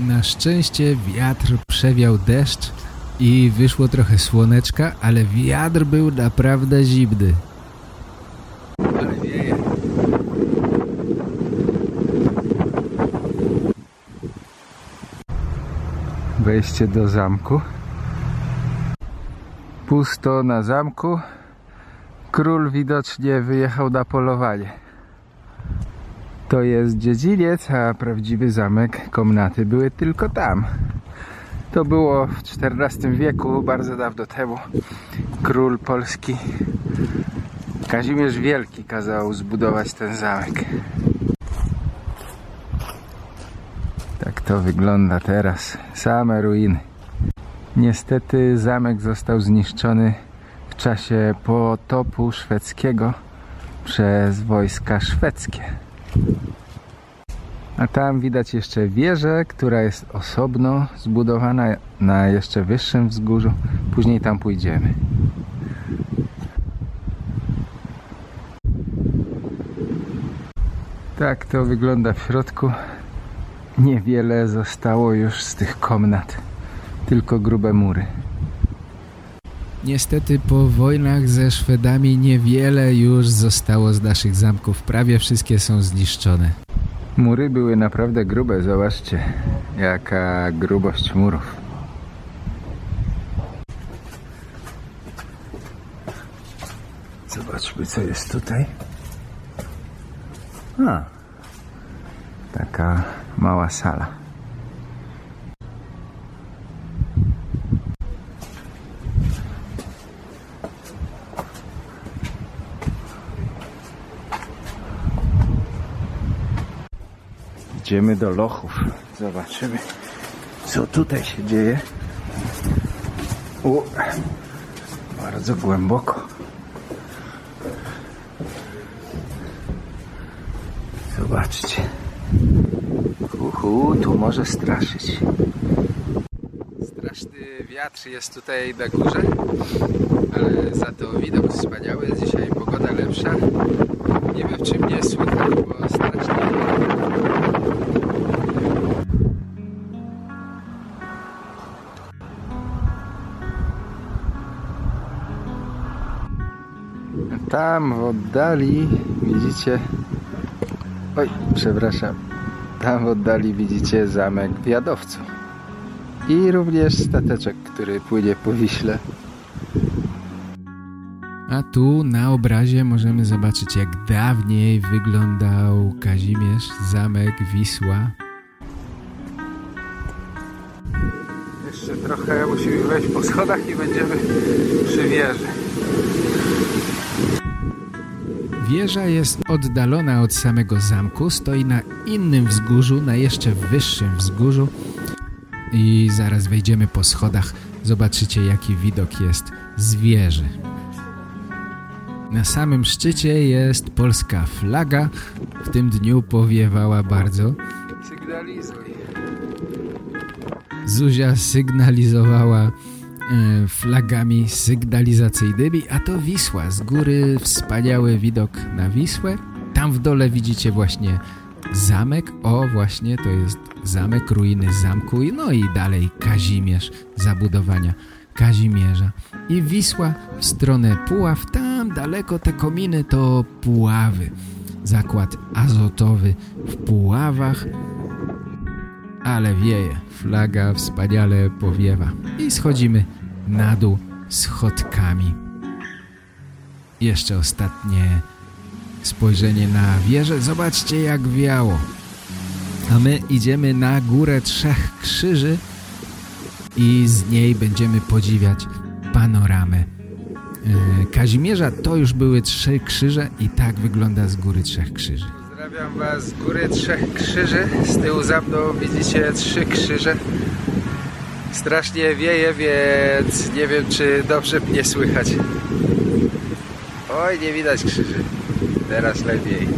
Na szczęście wiatr przewiał deszcz i wyszło trochę słoneczka, ale wiatr był naprawdę zimny.
Ale wieje. Wejście do zamku. Pusto na zamku. Król widocznie wyjechał na polowanie. To jest dziedziniec, a prawdziwy zamek komnaty były tylko tam. To było w XIV wieku, bardzo dawno temu. Król polski Kazimierz Wielki kazał zbudować ten zamek. Tak to wygląda teraz. Same ruiny. Niestety zamek został zniszczony w czasie potopu szwedzkiego przez wojska szwedzkie. A tam widać jeszcze wieżę, która jest osobno zbudowana na jeszcze wyższym wzgórzu. Później tam pójdziemy. Tak to wygląda w środku. Niewiele zostało już z tych komnat, tylko grube mury.
Niestety po wojnach ze Szwedami niewiele już zostało z naszych zamków. Prawie wszystkie są zniszczone.
Mury były naprawdę grube, zobaczcie, jaka grubość murów. Zobaczmy, co jest tutaj. A, taka mała sala. Idziemy do lochów. Zobaczymy, co tutaj się dzieje. U, bardzo głęboko. Zobaczcie. Tu może straszyć. Straszny wiatr jest tutaj na górze, ale za to widok wspaniały. Dzisiaj pogoda lepsza. Nie wiem, czy mnie słychać, bo strasznie Tam w oddali widzicie. Oj, przepraszam. Tam w oddali widzicie zamek w Jadowcu. I również stateczek, który płynie po Wiśle.
A tu na obrazie możemy zobaczyć jak dawniej wyglądał Kazimierz, zamek, Wisła.
Jeszcze trochę musimy wejść po schodach i będziemy przy wieży.
Wieża jest oddalona od samego zamku, stoi na innym wzgórzu, na jeszcze wyższym wzgórzu i zaraz wejdziemy po schodach, zobaczycie jaki widok jest z wieży. Na samym szczycie jest polska flaga, w tym dniu powiewała bardzo.
Sygnalizuj.
Zuzia sygnalizowała flagami sygnalizacyjnymi, a to Wisła. Z góry wspaniały widok na Wisłę. Tam w dole widzicie właśnie zamek. O, właśnie to jest zamek, ruiny zamku. No i dalej Kazimierz, zabudowania Kazimierza. I Wisła w stronę Puław. Tam daleko te kominy to Puławy. Zakład azotowy w Puławach ale wieje. Flaga wspaniale powiewa. I schodzimy na dół schodkami. Jeszcze ostatnie spojrzenie na wieżę. Zobaczcie jak wiało. A my idziemy na górę Trzech Krzyży i z niej będziemy podziwiać panoramę e, Kazimierza. To już były Trzy Krzyże i tak wygląda z góry Trzech Krzyży.
Pozdrawiam Was z góry Trzech Krzyży. Z tyłu za mną widzicie trzy krzyże. Strasznie wieje, więc nie wiem, czy dobrze mnie słychać. Oj, nie widać krzyży. Teraz lepiej.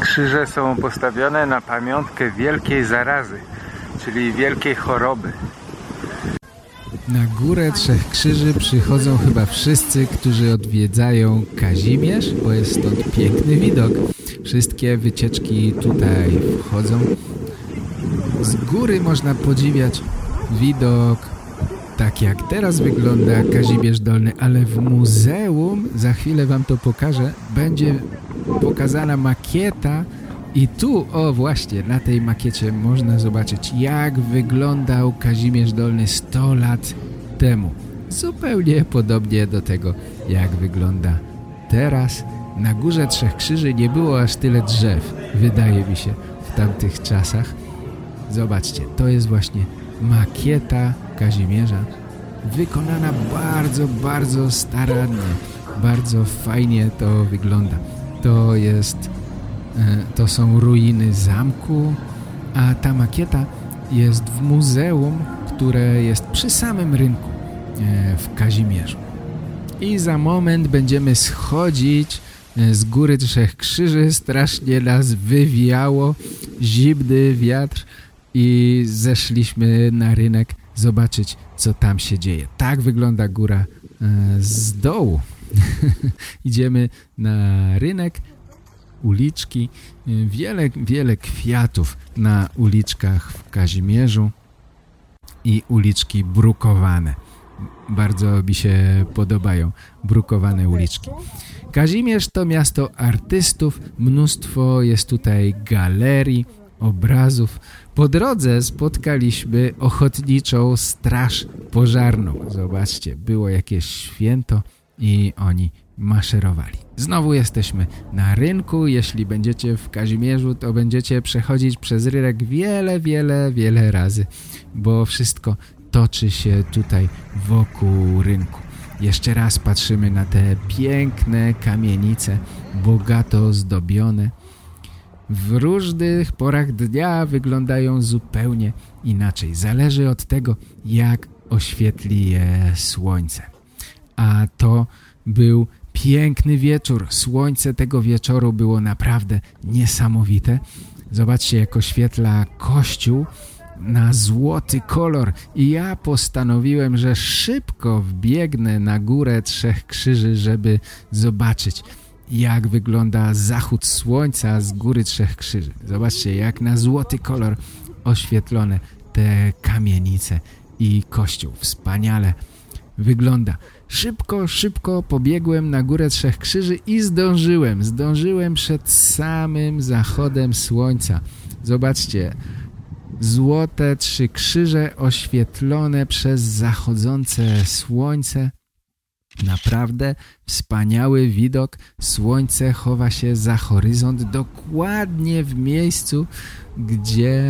Krzyże są postawione na pamiątkę wielkiej zarazy, czyli wielkiej choroby.
Na górę Trzech Krzyży przychodzą chyba wszyscy, którzy odwiedzają Kazimierz, bo jest stąd piękny widok. Wszystkie wycieczki tutaj wchodzą. Z góry można podziwiać widok tak jak teraz wygląda Kazimierz Dolny, ale w muzeum, za chwilę wam to pokażę, będzie pokazana makieta i tu, o właśnie, na tej makiecie można zobaczyć, jak wyglądał Kazimierz Dolny 100 lat temu. Zupełnie podobnie do tego, jak wygląda teraz. Na górze Trzech Krzyży nie było aż tyle drzew, wydaje mi się, w tamtych czasach. Zobaczcie, to jest właśnie makieta Kazimierza, wykonana bardzo, bardzo starannie. Bardzo fajnie to wygląda. To jest to są ruiny zamku, a ta makieta jest w muzeum, które jest przy samym rynku e, w Kazimierzu. I za moment będziemy schodzić e, z góry Trzech Krzyży. Strasznie nas wywiało, zimny wiatr i zeszliśmy na rynek zobaczyć, co tam się dzieje. Tak wygląda góra z dołu. Idziemy na rynek uliczki, wiele, wiele kwiatów na uliczkach w Kazimierzu i uliczki brukowane. Bardzo mi się podobają brukowane uliczki. Kazimierz to miasto artystów, mnóstwo jest tutaj galerii, obrazów. Po drodze spotkaliśmy ochotniczą straż pożarną. Zobaczcie, było jakieś święto i oni maszerowali. Znowu jesteśmy na rynku. Jeśli będziecie w Kazimierzu, to będziecie przechodzić przez rynek wiele, wiele, wiele razy, bo wszystko toczy się tutaj wokół rynku. Jeszcze raz patrzymy na te piękne kamienice, bogato zdobione. W różnych porach dnia wyglądają zupełnie inaczej. Zależy od tego, jak oświetli je słońce. A to był Piękny wieczór. Słońce tego wieczoru było naprawdę niesamowite. Zobaczcie, jak oświetla kościół na złoty kolor i ja postanowiłem, że szybko wbiegnę na górę Trzech Krzyży, żeby zobaczyć, jak wygląda zachód słońca z góry Trzech Krzyży. Zobaczcie, jak na złoty kolor oświetlone te kamienice i kościół. Wspaniale wygląda. Szybko, szybko pobiegłem na górę Trzech Krzyży i zdążyłem. Zdążyłem przed samym zachodem słońca. Zobaczcie, złote trzy krzyże oświetlone przez zachodzące słońce. Naprawdę wspaniały widok. Słońce chowa się za horyzont dokładnie w miejscu, gdzie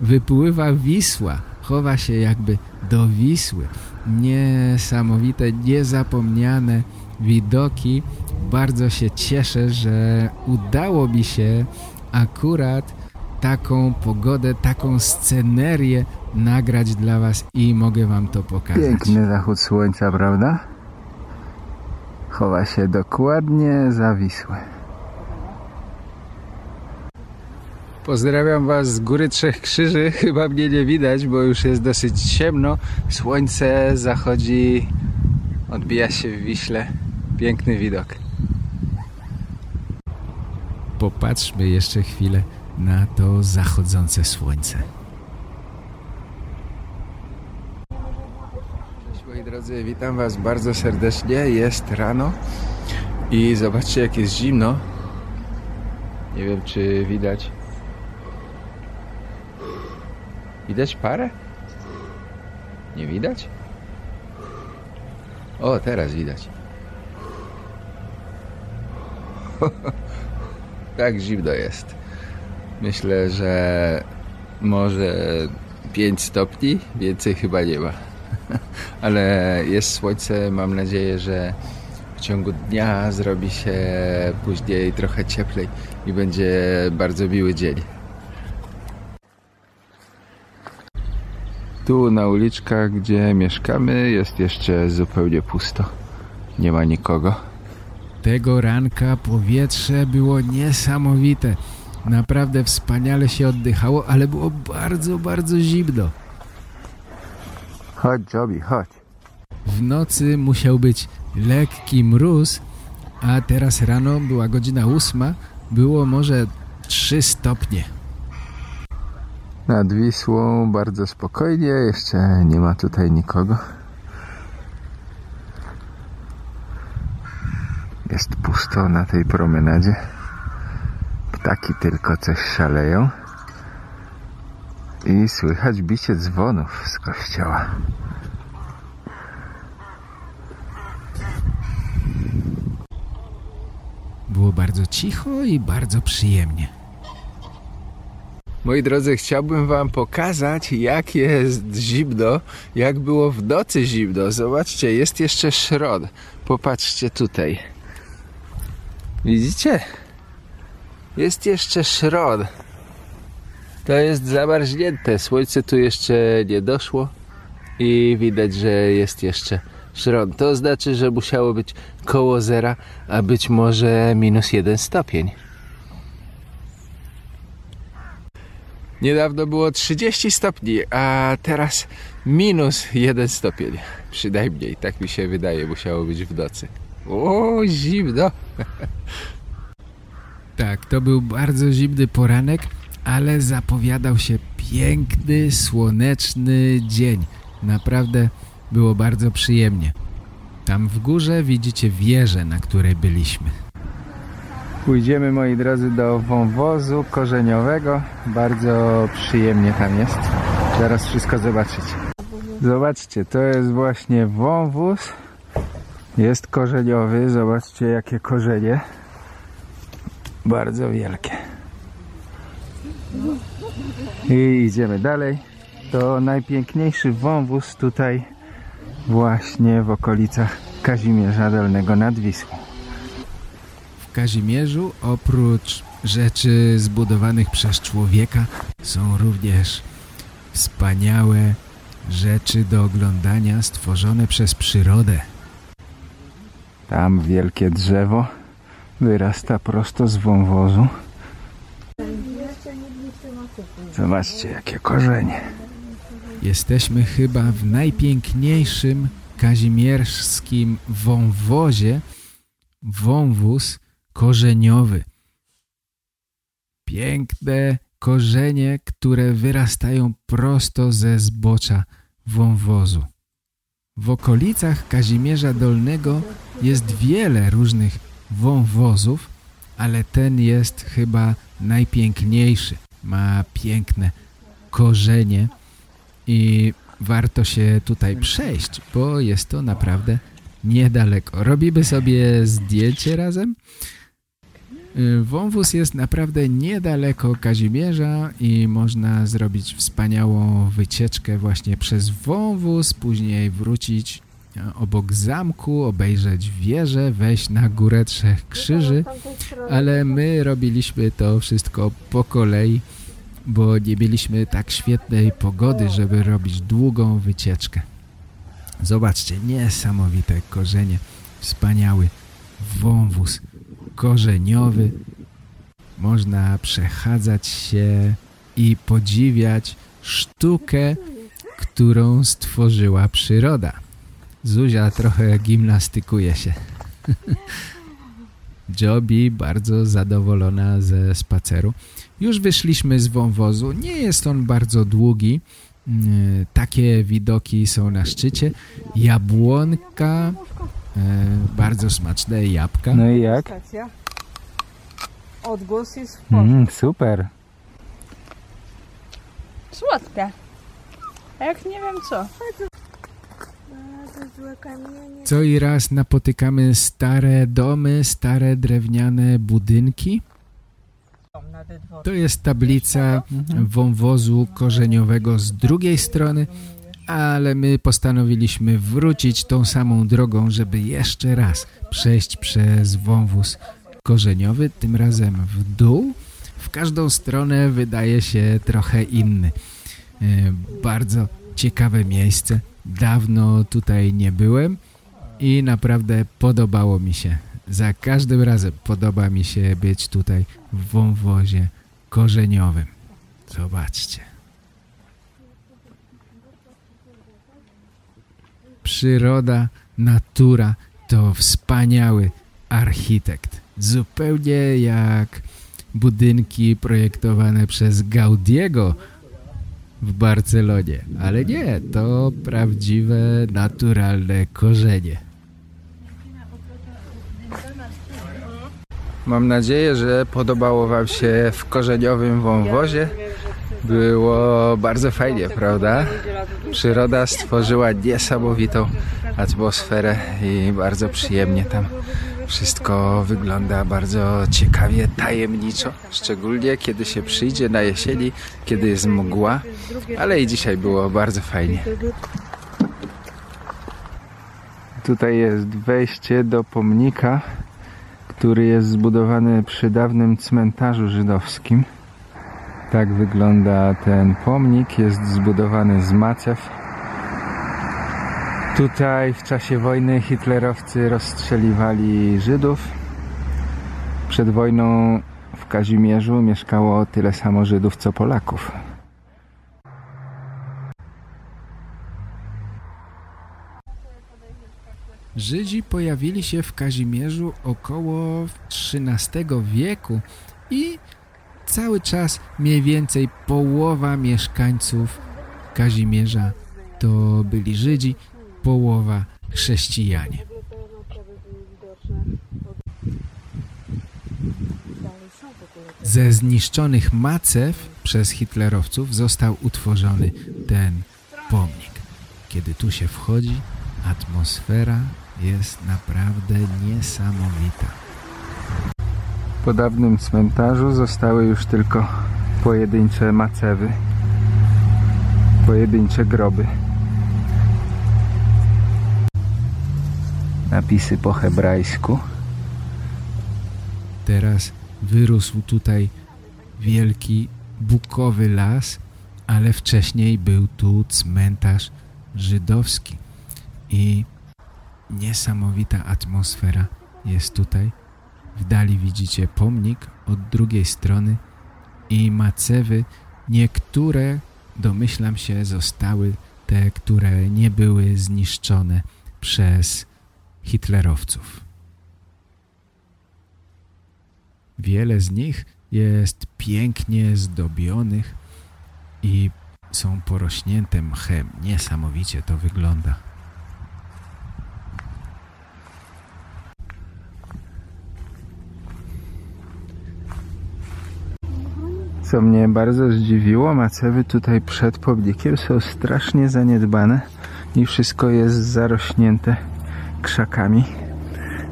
wypływa Wisła. Chowa się jakby do Wisły niesamowite, niezapomniane widoki. Bardzo się cieszę, że udało mi się akurat taką pogodę, taką scenerię nagrać dla Was i mogę Wam to pokazać.
Piękny zachód słońca, prawda? Chowa się dokładnie za Wisłę. Pozdrawiam Was z góry Trzech Krzyży. Chyba mnie nie widać, bo już jest dosyć ciemno. Słońce zachodzi, odbija się w Wiśle. Piękny widok.
Popatrzmy jeszcze chwilę na to zachodzące słońce.
Cześć moi drodzy, witam Was bardzo serdecznie. Jest rano i zobaczcie jak jest zimno. Nie wiem czy widać Widać parę? Nie widać? O, teraz widać. tak zimno jest. Myślę, że może 5 stopni, więcej chyba nie ma. Ale jest słońce, mam nadzieję, że
W ciągu dnia zrobi się później trochę cieplej i będzie bardzo miły dzień. Tu na uliczkach, gdzie mieszkamy, jest jeszcze zupełnie pusto. Nie ma nikogo. Tego ranka powietrze było niesamowite. Naprawdę wspaniale się oddychało, ale było bardzo, bardzo zimno. Chodź, Joby, chodź. W nocy musiał być lekki mróz, a teraz rano była godzina ósma, było może 3 stopnie. Nad Wisłą bardzo spokojnie, jeszcze nie ma tutaj nikogo. Jest pusto na tej promenadzie. Ptaki tylko coś szaleją. I słychać bicie dzwonów z kościoła. Było bardzo cicho i bardzo przyjemnie. Moi drodzy, chciałbym wam pokazać, jak jest zimno, jak było w nocy zimno. Zobaczcie, jest jeszcze szrot. Popatrzcie tutaj. Widzicie? Jest jeszcze szrot. To jest zamarznięte. Słońce tu jeszcze nie doszło i widać, że jest jeszcze szrot. To znaczy, że musiało być koło zera, a być może minus jeden stopień. Niedawno było 30 stopni, a teraz minus jeden stopień. Przynajmniej, tak mi się wydaje, musiało być w nocy. O, zimno! Tak, to był bardzo zimny poranek, ale zapowiadał się piękny, słoneczny dzień. Naprawdę było bardzo przyjemnie. Tam w górze widzicie wieżę, na której byliśmy. Pójdziemy, moi drodzy, do wąwozu korzeniowego. Bardzo przyjemnie tam jest. Zaraz wszystko zobaczyć. Zobaczcie, to jest właśnie wąwóz. Jest korzeniowy. Zobaczcie, jakie korzenie. Bardzo wielkie. I idziemy dalej. To najpiękniejszy wąwóz tutaj właśnie w okolicach Kazimierza Dolnego nad Wisłą. W Kazimierzu oprócz rzeczy zbudowanych przez człowieka są również wspaniałe rzeczy do oglądania stworzone przez przyrodę. Tam wielkie drzewo wyrasta prosto z wąwozu. Zobaczcie, jakie korzenie. Jesteśmy chyba w najpiękniejszym kazimierskim wąwozie. Wąwóz korzeniowy. Piękne korzenie, które wyrastają prosto ze zbocza wąwozu. W okolicach Kazimierza Dolnego jest wiele różnych wąwozów, ale ten jest chyba najpiękniejszy. Ma piękne korzenie i warto się tutaj przejść, bo jest to naprawdę niedaleko. Robimy sobie zdjęcie razem. Wąwóz jest naprawdę niedaleko Kazimierza i można zrobić wspaniałą wycieczkę właśnie przez wąwóz, później wrócić obok zamku, obejrzeć wieżę, wejść na górę Trzech Krzyży, ale my robiliśmy to wszystko po kolei, bo nie mieliśmy tak świetnej pogody, żeby robić długą wycieczkę. Zobaczcie, niesamowite korzenie, wspaniały wąwóz korzeniowy. Można przechadzać się i podziwiać sztukę, którą stworzyła przyroda. Zuzia trochę gimnastykuje się. Jobi bardzo zadowolona ze spaceru. Już wyszliśmy z wąwozu. Nie jest on bardzo długi. Mm, takie widoki są na szczycie. Jabłonka, bardzo smaczne jabłka. No i jak?
Odgłos jest w
Mm, super.
Słodkie. Jak nie wiem co.
Co i raz napotykamy stare domy, stare drewniane budynki. To jest tablica wąwozu korzeniowego z drugiej strony ale my postanowiliśmy wrócić tą samą drogą, żeby jeszcze raz przejść przez wąwóz korzeniowy, tym razem w dół. W każdą stronę wydaje się trochę inny. E, bardzo ciekawe miejsce. Dawno tutaj nie byłem i naprawdę podobało mi się. Za każdym razem podoba mi się być tutaj w wąwozie korzeniowym. Zobaczcie. Przyroda, natura to wspaniały architekt. Zupełnie jak budynki projektowane przez Gaudiego w Barcelonie. Ale nie, to prawdziwe, naturalne korzenie.
Mam nadzieję, że podobało Wam się w korzeniowym wąwozie. Było bardzo fajnie, prawda? Przyroda stworzyła niesamowitą atmosferę i bardzo przyjemnie tam wszystko wygląda bardzo ciekawie, tajemniczo, szczególnie kiedy się przyjdzie na jesieni, kiedy jest mgła, ale i dzisiaj było bardzo fajnie. Tutaj jest wejście do pomnika, który jest zbudowany przy dawnym cmentarzu żydowskim. Tak wygląda ten pomnik, jest zbudowany z macew. Tutaj w czasie wojny hitlerowcy rozstrzeliwali Żydów. Przed wojną w Kazimierzu mieszkało tyle samo Żydów co Polaków.
Żydzi pojawili się w Kazimierzu około XIII wieku i cały czas mniej więcej połowa mieszkańców Kazimierza to byli Żydzi, połowa chrześcijanie. Ze zniszczonych macew przez hitlerowców został utworzony ten pomnik. Kiedy tu się wchodzi, atmosfera jest naprawdę niesamowita.
Po dawnym cmentarzu zostały już tylko pojedyncze macewy, pojedyncze groby. Napisy po hebrajsku.
Teraz wyrósł tutaj wielki bukowy las, ale wcześniej był tu cmentarz żydowski i niesamowita atmosfera jest tutaj. W dali widzicie pomnik od drugiej strony i macewy. Niektóre, domyślam się, zostały te, które nie były zniszczone przez hitlerowców. Wiele z nich jest pięknie zdobionych i są porośnięte mchem. Niesamowicie to wygląda.
Co mnie bardzo zdziwiło, macewy tutaj przed pomnikiem są strasznie zaniedbane i wszystko jest zarośnięte krzakami.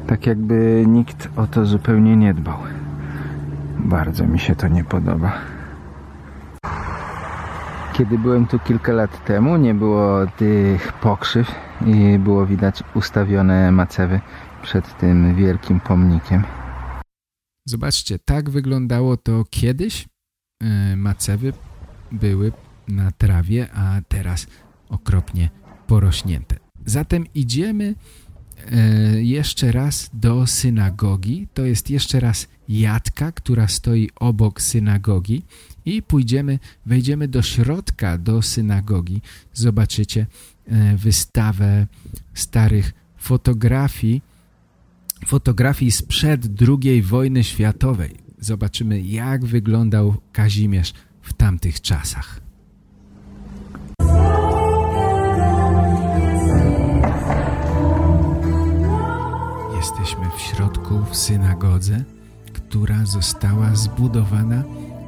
Tak jakby nikt o to zupełnie nie dbał. Bardzo mi się to nie podoba. Kiedy byłem tu kilka lat temu, nie było tych pokrzyw i było widać ustawione macewy przed tym wielkim pomnikiem.
Zobaczcie, tak wyglądało to kiedyś. E, macewy były na trawie, a teraz okropnie porośnięte. Zatem idziemy e, jeszcze raz do synagogi. To jest jeszcze raz jadka, która stoi obok synagogi i pójdziemy, wejdziemy do środka, do synagogi. Zobaczycie e, wystawę starych fotografii, fotografii sprzed II wojny światowej. Zobaczymy, jak wyglądał Kazimierz w tamtych czasach. Jesteśmy w środku w synagodze, która została zbudowana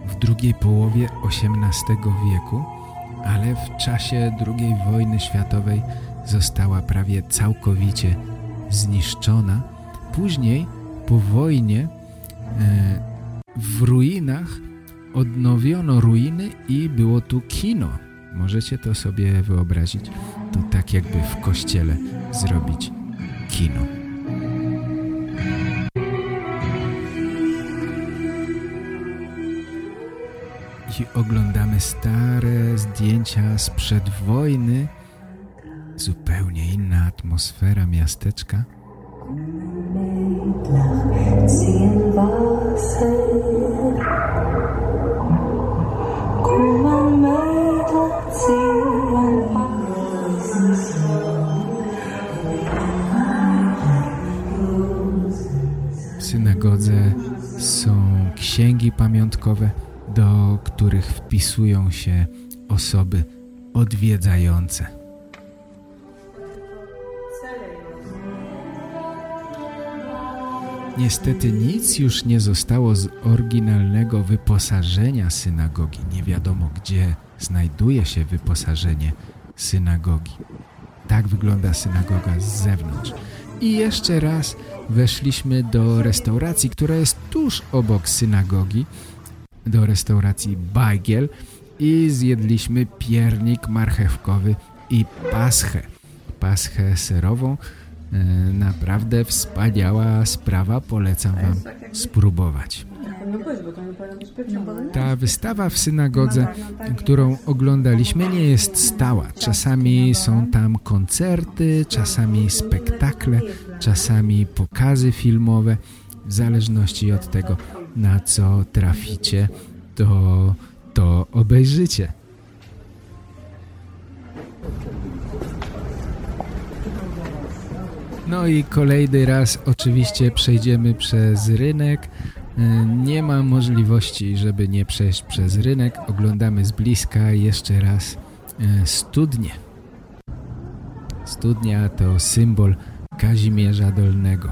w drugiej połowie XVIII wieku, ale w czasie II wojny światowej została prawie całkowicie zniszczona. Później, po wojnie, e, w ruinach odnowiono ruiny i było tu kino. Możecie to sobie wyobrazić? To tak jakby w kościele zrobić kino. I oglądamy stare zdjęcia sprzed wojny. Zupełnie inna atmosfera miasteczka. Są księgi pamiątkowe, do których wpisują się osoby odwiedzające. Niestety nic już nie zostało z oryginalnego wyposażenia synagogi. Nie wiadomo, gdzie znajduje się wyposażenie synagogi. Tak wygląda synagoga z zewnątrz. I jeszcze raz weszliśmy do restauracji, która jest tuż obok synagogi, do restauracji Bajgiel i zjedliśmy piernik marchewkowy i paschę. Paschę serową, naprawdę wspaniała sprawa, polecam Wam spróbować. Ta wystawa w synagodze, którą oglądaliśmy, nie jest stała. Czasami są tam koncerty, czasami spektakle, czasami pokazy filmowe. W zależności od tego, na co traficie, to, to obejrzycie. No i kolejny raz oczywiście przejdziemy przez rynek. E, nie ma możliwości, żeby nie przejść przez rynek. Oglądamy z bliska jeszcze raz e, studnię. Studnia to symbol Kazimierza Dolnego.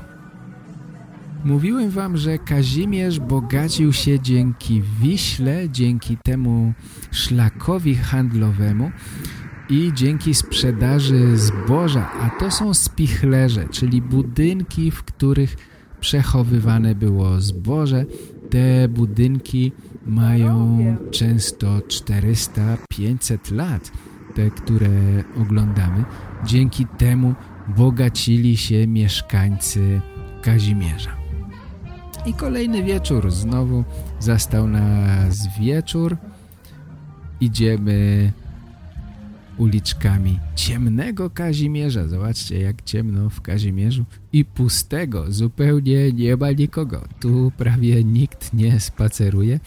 Mówiłem wam, że Kazimierz bogacił się dzięki Wiśle, dzięki temu szlakowi handlowemu, i dzięki sprzedaży zboża, a to są spichlerze, czyli budynki, w których przechowywane było zboże. Te budynki mają często 400-500 lat, te, które oglądamy. Dzięki temu bogacili się mieszkańcy Kazimierza. I kolejny wieczór, znowu zastał nas wieczór. Idziemy uliczkami ciemnego Kazimierza. Zobaczcie, jak ciemno w Kazimierzu i pustego. Zupełnie nie ma nikogo. Tu prawie nikt nie spaceruje.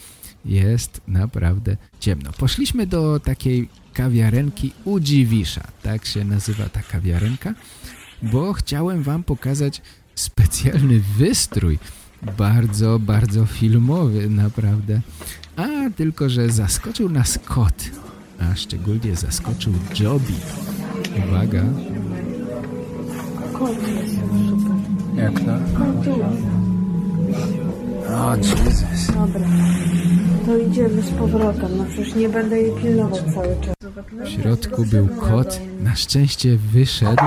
Jest naprawdę ciemno. Poszliśmy do takiej kawiarenki u Dziwisza. Tak się nazywa ta kawiarenka, bo chciałem wam pokazać specjalny wystrój. Bardzo, bardzo filmowy, naprawdę. A, tylko że zaskoczył nas kot a szczególnie zaskoczył Joby. Uwaga.
Jak to? O, Jezus.
Dobra. To idziemy z powrotem. No przecież nie będę jej pilnować cały czas.
W środku był kot. Na szczęście wyszedł.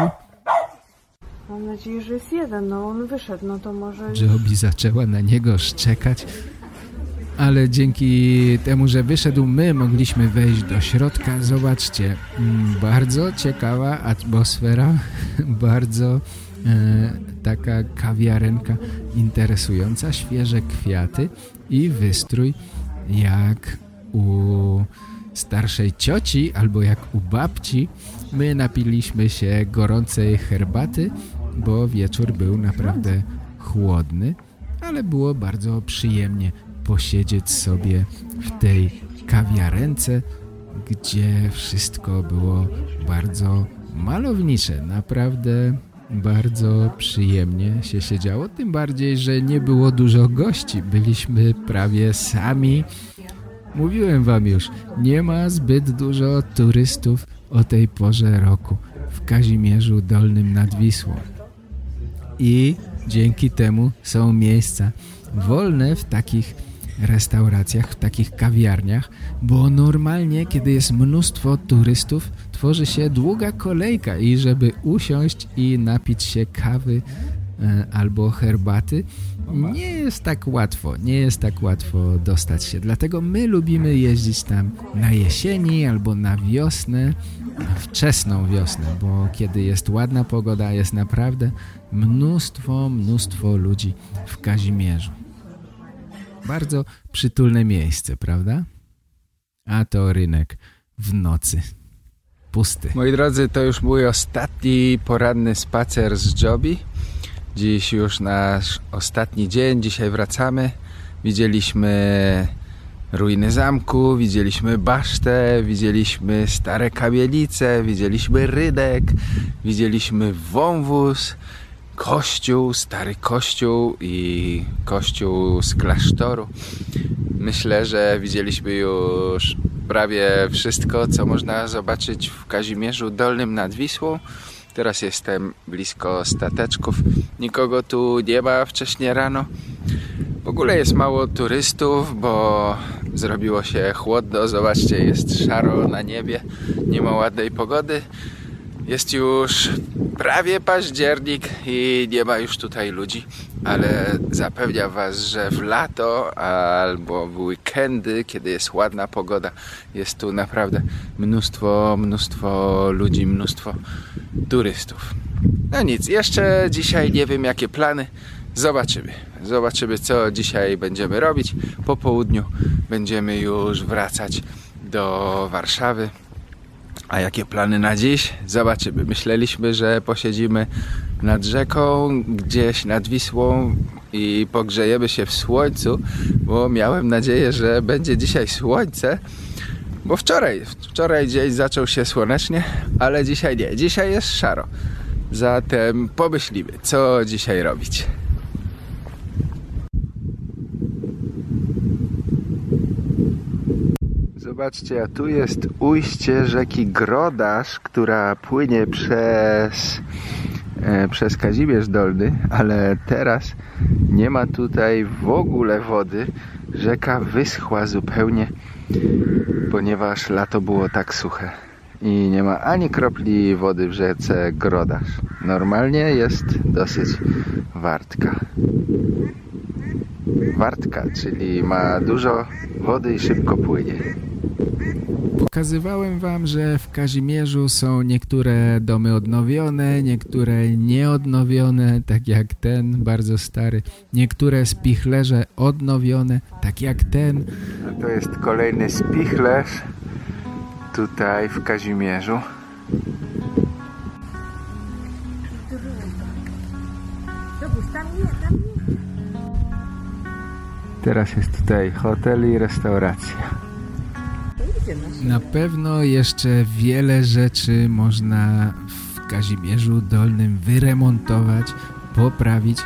Mam nadzieję, że jest jeden. No on wyszedł. No to może...
Joby zaczęła na niego szczekać ale dzięki temu, że wyszedł, my mogliśmy wejść do środka. Zobaczcie, mm, bardzo ciekawa atmosfera, bardzo e, taka kawiarenka interesująca, świeże kwiaty i wystrój jak u starszej cioci albo jak u babci. My napiliśmy się gorącej herbaty, bo wieczór był naprawdę chłodny, ale było bardzo przyjemnie posiedzieć sobie w tej kawiarence, gdzie wszystko było bardzo malownicze. Naprawdę bardzo przyjemnie się siedziało, tym bardziej, że nie było dużo gości. Byliśmy prawie sami. Mówiłem wam już, nie ma zbyt dużo turystów o tej porze roku w Kazimierzu Dolnym nad Wisłą. I dzięki temu są miejsca wolne w takich restauracjach, w takich kawiarniach, bo normalnie, kiedy jest mnóstwo turystów, tworzy się długa kolejka i żeby usiąść i napić się kawy e, albo herbaty, nie jest tak łatwo, nie jest tak łatwo dostać się. Dlatego my lubimy jeździć tam na jesieni albo na wiosnę, wczesną wiosnę, bo kiedy jest ładna pogoda, jest naprawdę mnóstwo, mnóstwo ludzi w Kazimierzu. Bardzo przytulne miejsce, prawda? A to rynek w nocy. Pusty.
Moi drodzy, to już mój ostatni poranny spacer z Jobi. Dziś już nasz ostatni dzień. Dzisiaj wracamy. Widzieliśmy ruiny zamku, widzieliśmy basztę, widzieliśmy stare kamienice, widzieliśmy rydek, widzieliśmy wąwóz, kościół, stary kościół i kościół z klasztoru. Myślę, że widzieliśmy już prawie wszystko, co można zobaczyć w Kazimierzu Dolnym nad Wisłą. Teraz jestem blisko stateczków. Nikogo tu nie ma wcześnie rano. W ogóle jest mało turystów, bo zrobiło się chłodno. Zobaczcie, jest szaro na niebie, nie ma ładnej pogody. Jest już prawie październik i nie ma już tutaj ludzi, ale zapewniam Was, że w lato albo w weekendy, kiedy jest ładna pogoda, jest tu naprawdę mnóstwo, mnóstwo ludzi, mnóstwo turystów. No nic, jeszcze dzisiaj nie wiem jakie plany. Zobaczymy. Zobaczymy co dzisiaj będziemy robić. Po południu będziemy już wracać do Warszawy. A jakie plany na dziś? Zobaczymy. Myśleliśmy, że posiedzimy nad rzeką, gdzieś nad Wisłą i pogrzejemy się w słońcu, bo miałem nadzieję, że będzie dzisiaj słońce, bo wczoraj, wczoraj dzień zaczął się słonecznie, ale dzisiaj nie. Dzisiaj jest szaro. Zatem pomyślimy, co dzisiaj robić. Zobaczcie, a tu jest ujście rzeki Grodasz, która płynie przez, e, przez Kazimierz Dolny, ale teraz nie ma tutaj w ogóle wody. Rzeka wyschła zupełnie, ponieważ lato było tak suche i nie ma ani kropli wody w rzece Grodasz. Normalnie jest dosyć wartka. Wartka, czyli ma dużo wody i szybko płynie.
Pokazywałem wam, że w Kazimierzu są niektóre domy odnowione, niektóre nieodnowione, tak jak ten, bardzo stary. Niektóre spichlerze odnowione, tak jak ten.
A to jest kolejny spichlerz tutaj w Kazimierzu. Teraz jest tutaj hotel i restauracja.
Na pewno jeszcze wiele rzeczy można w Kazimierzu Dolnym wyremontować, poprawić.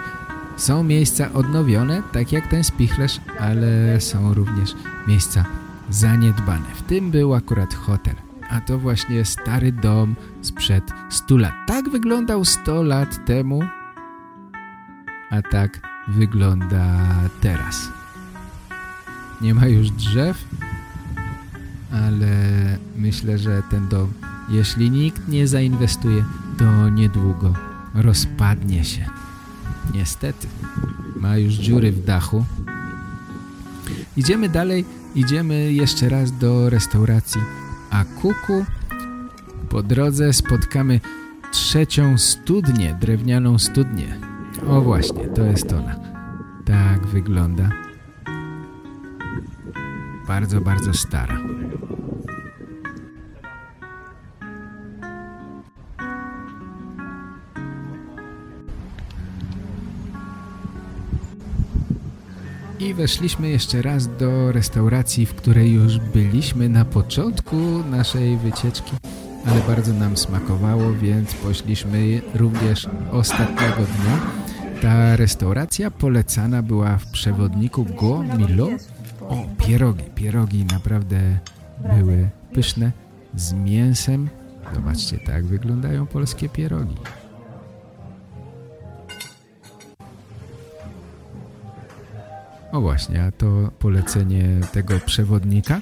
Są miejsca odnowione, tak jak ten spichlerz, ale są również miejsca zaniedbane. W tym był akurat hotel, a to właśnie stary dom sprzed 100 lat. Tak wyglądał 100 lat temu, a tak wygląda teraz. Nie ma już drzew, ale myślę, że ten dom, jeśli nikt nie zainwestuje, to niedługo rozpadnie się. Niestety, ma już dziury w dachu. Idziemy dalej, idziemy jeszcze raz do restauracji Akuku. Po drodze spotkamy trzecią studnię, drewnianą studnię. O właśnie, to jest ona. Tak wygląda. Bardzo, bardzo stara. I weszliśmy jeszcze raz do restauracji, w której już byliśmy na początku naszej wycieczki, ale bardzo nam smakowało, więc poszliśmy również ostatniego dnia. Ta restauracja polecana była w przewodniku Go Milo. O, pierogi, pierogi naprawdę były pyszne, z mięsem. Zobaczcie, tak wyglądają polskie pierogi. O właśnie, a to polecenie tego przewodnika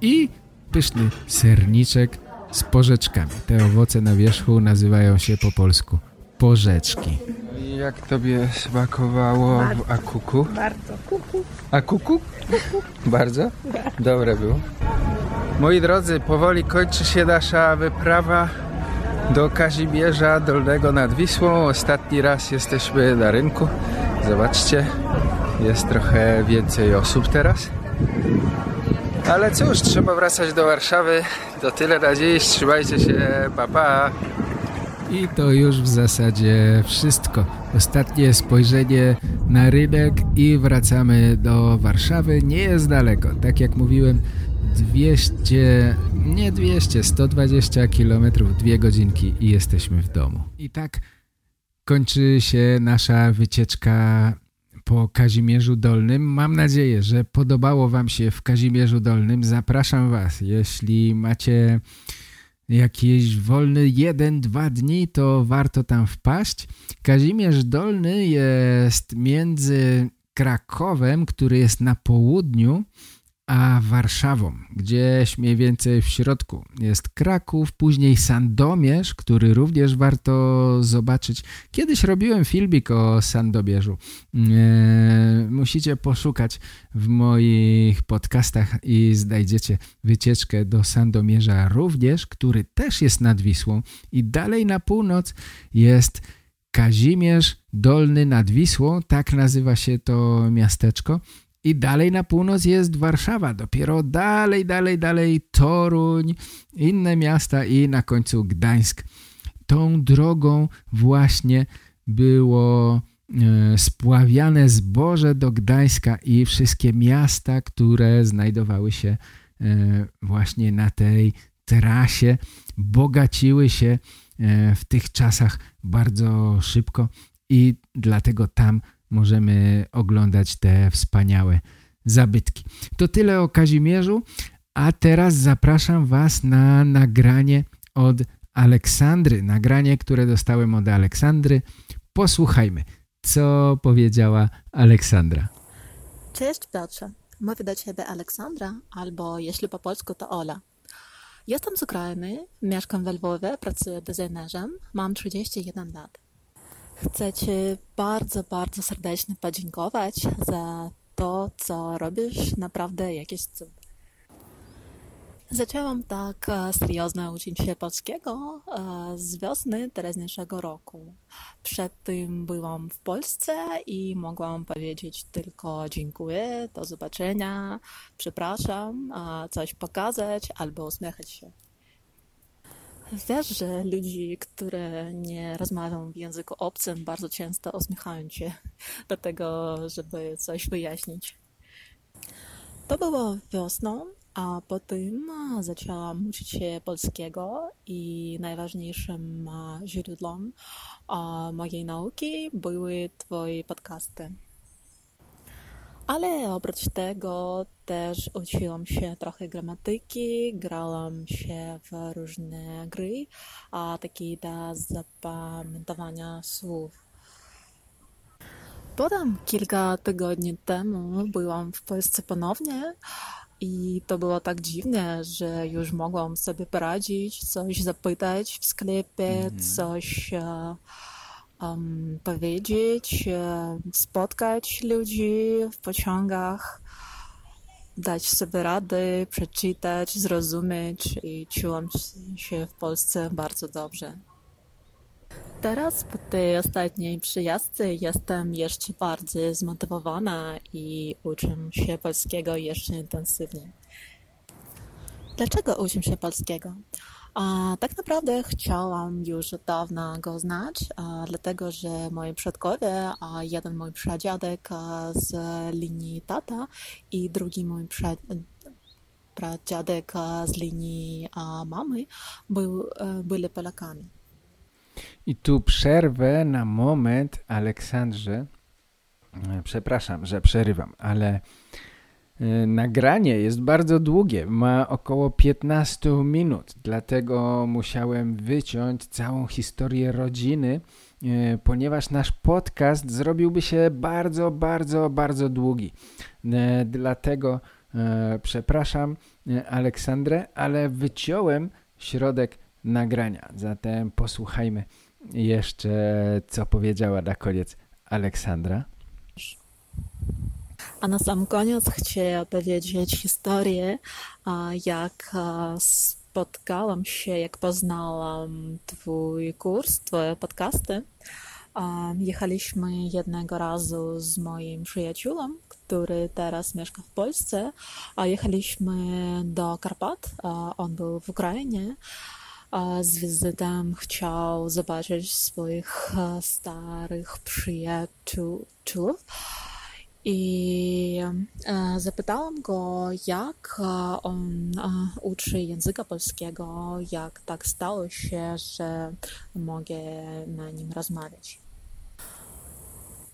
i pyszny serniczek z porzeczkami. Te owoce na wierzchu nazywają się po polsku porzeczki. Jak tobie smakowało w Akuku?
Bardzo. Kuku.
Akuku? Bardzo? Dobre było. Moi drodzy, powoli kończy się nasza wyprawa do Kazimierza Dolnego nad Wisłą. Ostatni raz jesteśmy na rynku. Zobaczcie, jest trochę więcej osób teraz. Ale cóż, trzeba wracać do Warszawy. To tyle na dziś. Trzymajcie się. Pa, pa. I to już w zasadzie wszystko. Ostatnie spojrzenie na rynek i wracamy do Warszawy. Nie jest daleko. Tak jak mówiłem, 200, nie 200, 120 km, dwie godzinki i jesteśmy w domu. I tak kończy się nasza wycieczka po Kazimierzu Dolnym. Mam nadzieję, że podobało Wam się w Kazimierzu Dolnym. Zapraszam Was, jeśli macie jakiś wolny jeden, dwa dni, to warto tam wpaść. Kazimierz Dolny jest między Krakowem, który jest na południu, a Warszawą, gdzieś mniej więcej w środku. Jest Kraków, później Sandomierz, który również warto zobaczyć. Kiedyś robiłem filmik o Sandomierzu. Eee, musicie poszukać w moich podcastach i znajdziecie wycieczkę do Sandomierza również, który też jest nad Wisłą i dalej na północ jest Kazimierz Dolny nad Wisłą, tak nazywa się to miasteczko. I dalej na północ jest Warszawa, dopiero dalej, dalej, dalej Toruń, inne miasta i na końcu Gdańsk. Tą drogą właśnie było e, spławiane zboże do Gdańska i wszystkie miasta, które znajdowały się e, właśnie na tej trasie, bogaciły się e, w tych czasach bardzo szybko i dlatego tam możemy oglądać te wspaniałe zabytki. To tyle o Kazimierzu, a teraz zapraszam Was na nagranie od Aleksandry. Nagranie, które dostałem od Aleksandry. Posłuchajmy, co powiedziała Aleksandra.
Cześć Piotrze, mówię do Ciebie Aleksandra, albo jeśli po polsku to Ola. Jestem z Ukrainy, mieszkam w Lwowie, pracuję designerzem, mam 31 lat. Chcę Ci bardzo, bardzo serdecznie podziękować za to, co robisz, naprawdę jakiś cud. Zaczęłam tak e, serioznie uczyć się polskiego e, z wiosny teraźniejszego roku. Przed tym byłam w Polsce i mogłam powiedzieć tylko dziękuję, do zobaczenia, przepraszam, e, coś pokazać albo uśmiechać się. Wiesz, że ludzi, które nie rozmawiają w języku obcym, bardzo często uśmiechają się do tego, żeby coś wyjaśnić. To było wiosną, a potem zaczęłam uczyć się polskiego i najważniejszym źródłem mojej nauki były Twoje podcasty. Ale oprócz tego też uczyłam się trochę gramatyki, grałam się w różne gry, a takie do zapamiętowania słów. Potem kilka tygodni temu byłam w Polsce ponownie i to było tak dziwne, że już mogłam sobie poradzić, coś zapytać w sklepie, coś um, powiedzieć, e, spotkać ludzi w pociągach, dać sobie rady, przeczytać, zrozumieć i czułam się w Polsce bardzo dobrze. Teraz po tej ostatniej przyjazdce jestem jeszcze bardziej zmotywowana i uczę się polskiego jeszcze intensywniej. Dlaczego uczę się polskiego? A tak naprawdę chciałam już od dawna go znać, a, dlatego że moi przodkowie, a jeden mój pradziadek z linii tata i drugi mój pra, pradziadek z linii mamy był, e, byli Polakami.
I tu przerwę na moment Aleksandrze. E, Przepraszam, że przerywam, ale nagranie jest bardzo długie, ma około 15 minut, dlatego musiałem wyciąć całą historię rodziny, e, ponieważ nasz podcast zrobiłby się bardzo, bardzo, bardzo długi. E, Dlatego przepraszam Aleksandrę, ale wyciąłem środek nagrania, zatem posłuchajmy jeszcze co powiedziała na koniec Aleksandra.
A na sam koniec chcę opowiedzieć historię, jak spotkałam się, jak poznałam Twój kurs, Twoje podcasty. Jechaliśmy jednego razu z moim przyjacielem, który teraz mieszka w Polsce, a jechaliśmy do Karpat. On był w Ukrainie. Z wizytą chciał zobaczyć swoich starych przyjaciół. I zapytałam go, jak on uczy języka polskiego, jak tak stało się, że mogę na nim rozmawiać.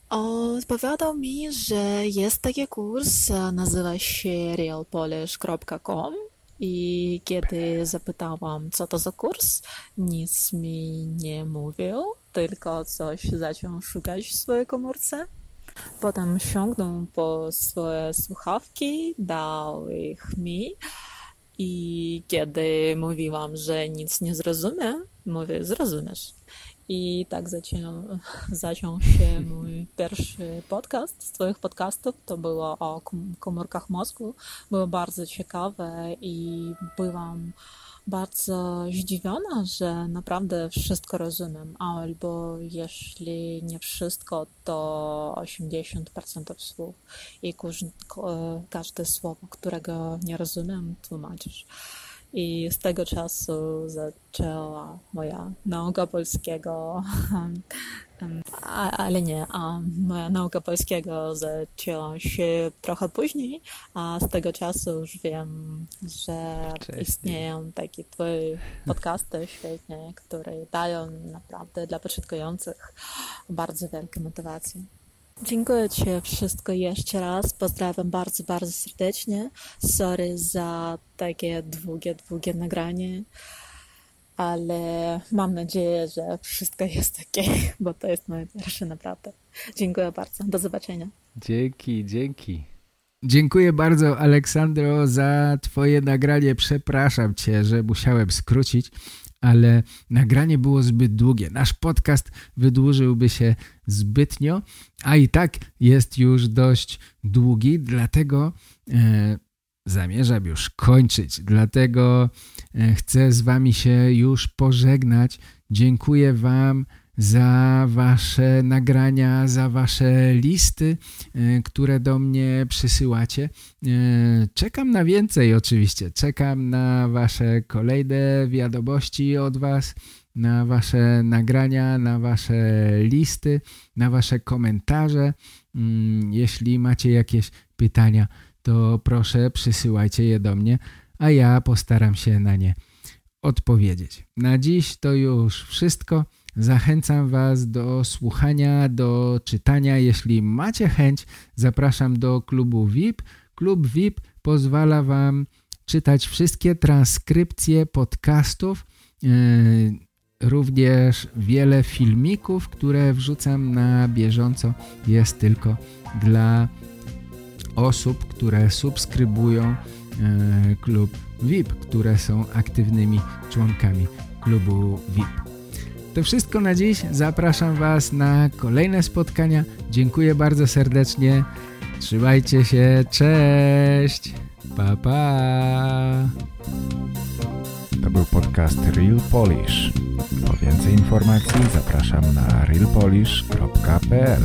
Odpowiadał mi, że jest taki kurs, nazywa się realpolish.com i kiedy zapytałam, co to za kurs, nic mi nie mówił, tylko coś zaczął szukać w swojej komórce. Potem sięgnął po swoje słuchawki, dał ich mi i kiedy mówiłam, że nic nie zrozumiem, mówię, zrozumiesz. I tak zaczął, zaczął się mój pierwszy podcast z Twoich podcastów. To było o komórkach mózgu. Było bardzo ciekawe i byłam bardzo zdziwiona, że naprawdę wszystko rozumiem, albo jeśli nie wszystko, to 80% słów i każde słowo, którego nie rozumiem, tłumaczysz. I z tego czasu zaczęła moja nauka polskiego, ale nie, nauka polskiego zaczęła się trochę później, a z tego czasu już wiem, że istnieją takie twoje podcasty świetnie, które dają naprawdę dla początkujących bardzo wielkie motywacje. Dziękuję Ci wszystko jeszcze raz. Pozdrawiam bardzo, bardzo serdecznie. Sorry za takie długie, długie nagranie, ale mam nadzieję, że wszystko jest ok, bo to jest moje pierwsze naprawdę. Dziękuję bardzo. Do zobaczenia.
Dzięki, dzięki. Dziękuję bardzo Aleksandro za Twoje nagranie. Przepraszam Cię, że musiałem skrócić, ale nagranie było zbyt długie. Nasz podcast wydłużyłby się zbytnio, a i tak jest już dość długi, dlatego e, zamierzam już kończyć. Dlatego chcę z Wami się już pożegnać. Dziękuję Wam za wasze nagrania, za wasze listy, e, które do mnie przysyłacie. E, czekam na więcej oczywiście. Czekam na wasze kolejne wiadomości od was, na wasze nagrania, na wasze listy, na wasze komentarze. Mm, jeśli macie jakieś pytania, to proszę przysyłajcie je do mnie, a ja postaram się na nie odpowiedzieć. Na dziś to już wszystko. Zachęcam Was do słuchania, do czytania. Jeśli macie chęć, zapraszam do klubu VIP. Klub VIP pozwala Wam czytać wszystkie transkrypcje podcastów, yy, również wiele filmików, które wrzucam na bieżąco jest tylko dla osób, które subskrybują E, klub VIP, które są aktywnymi członkami klubu VIP. To wszystko na dziś. Zapraszam Was na kolejne spotkania. Dziękuję bardzo serdecznie. Trzymajcie się. Cześć. Pa, pa.
To był podcast Real Polish. Po więcej informacji zapraszam na realpolish.pl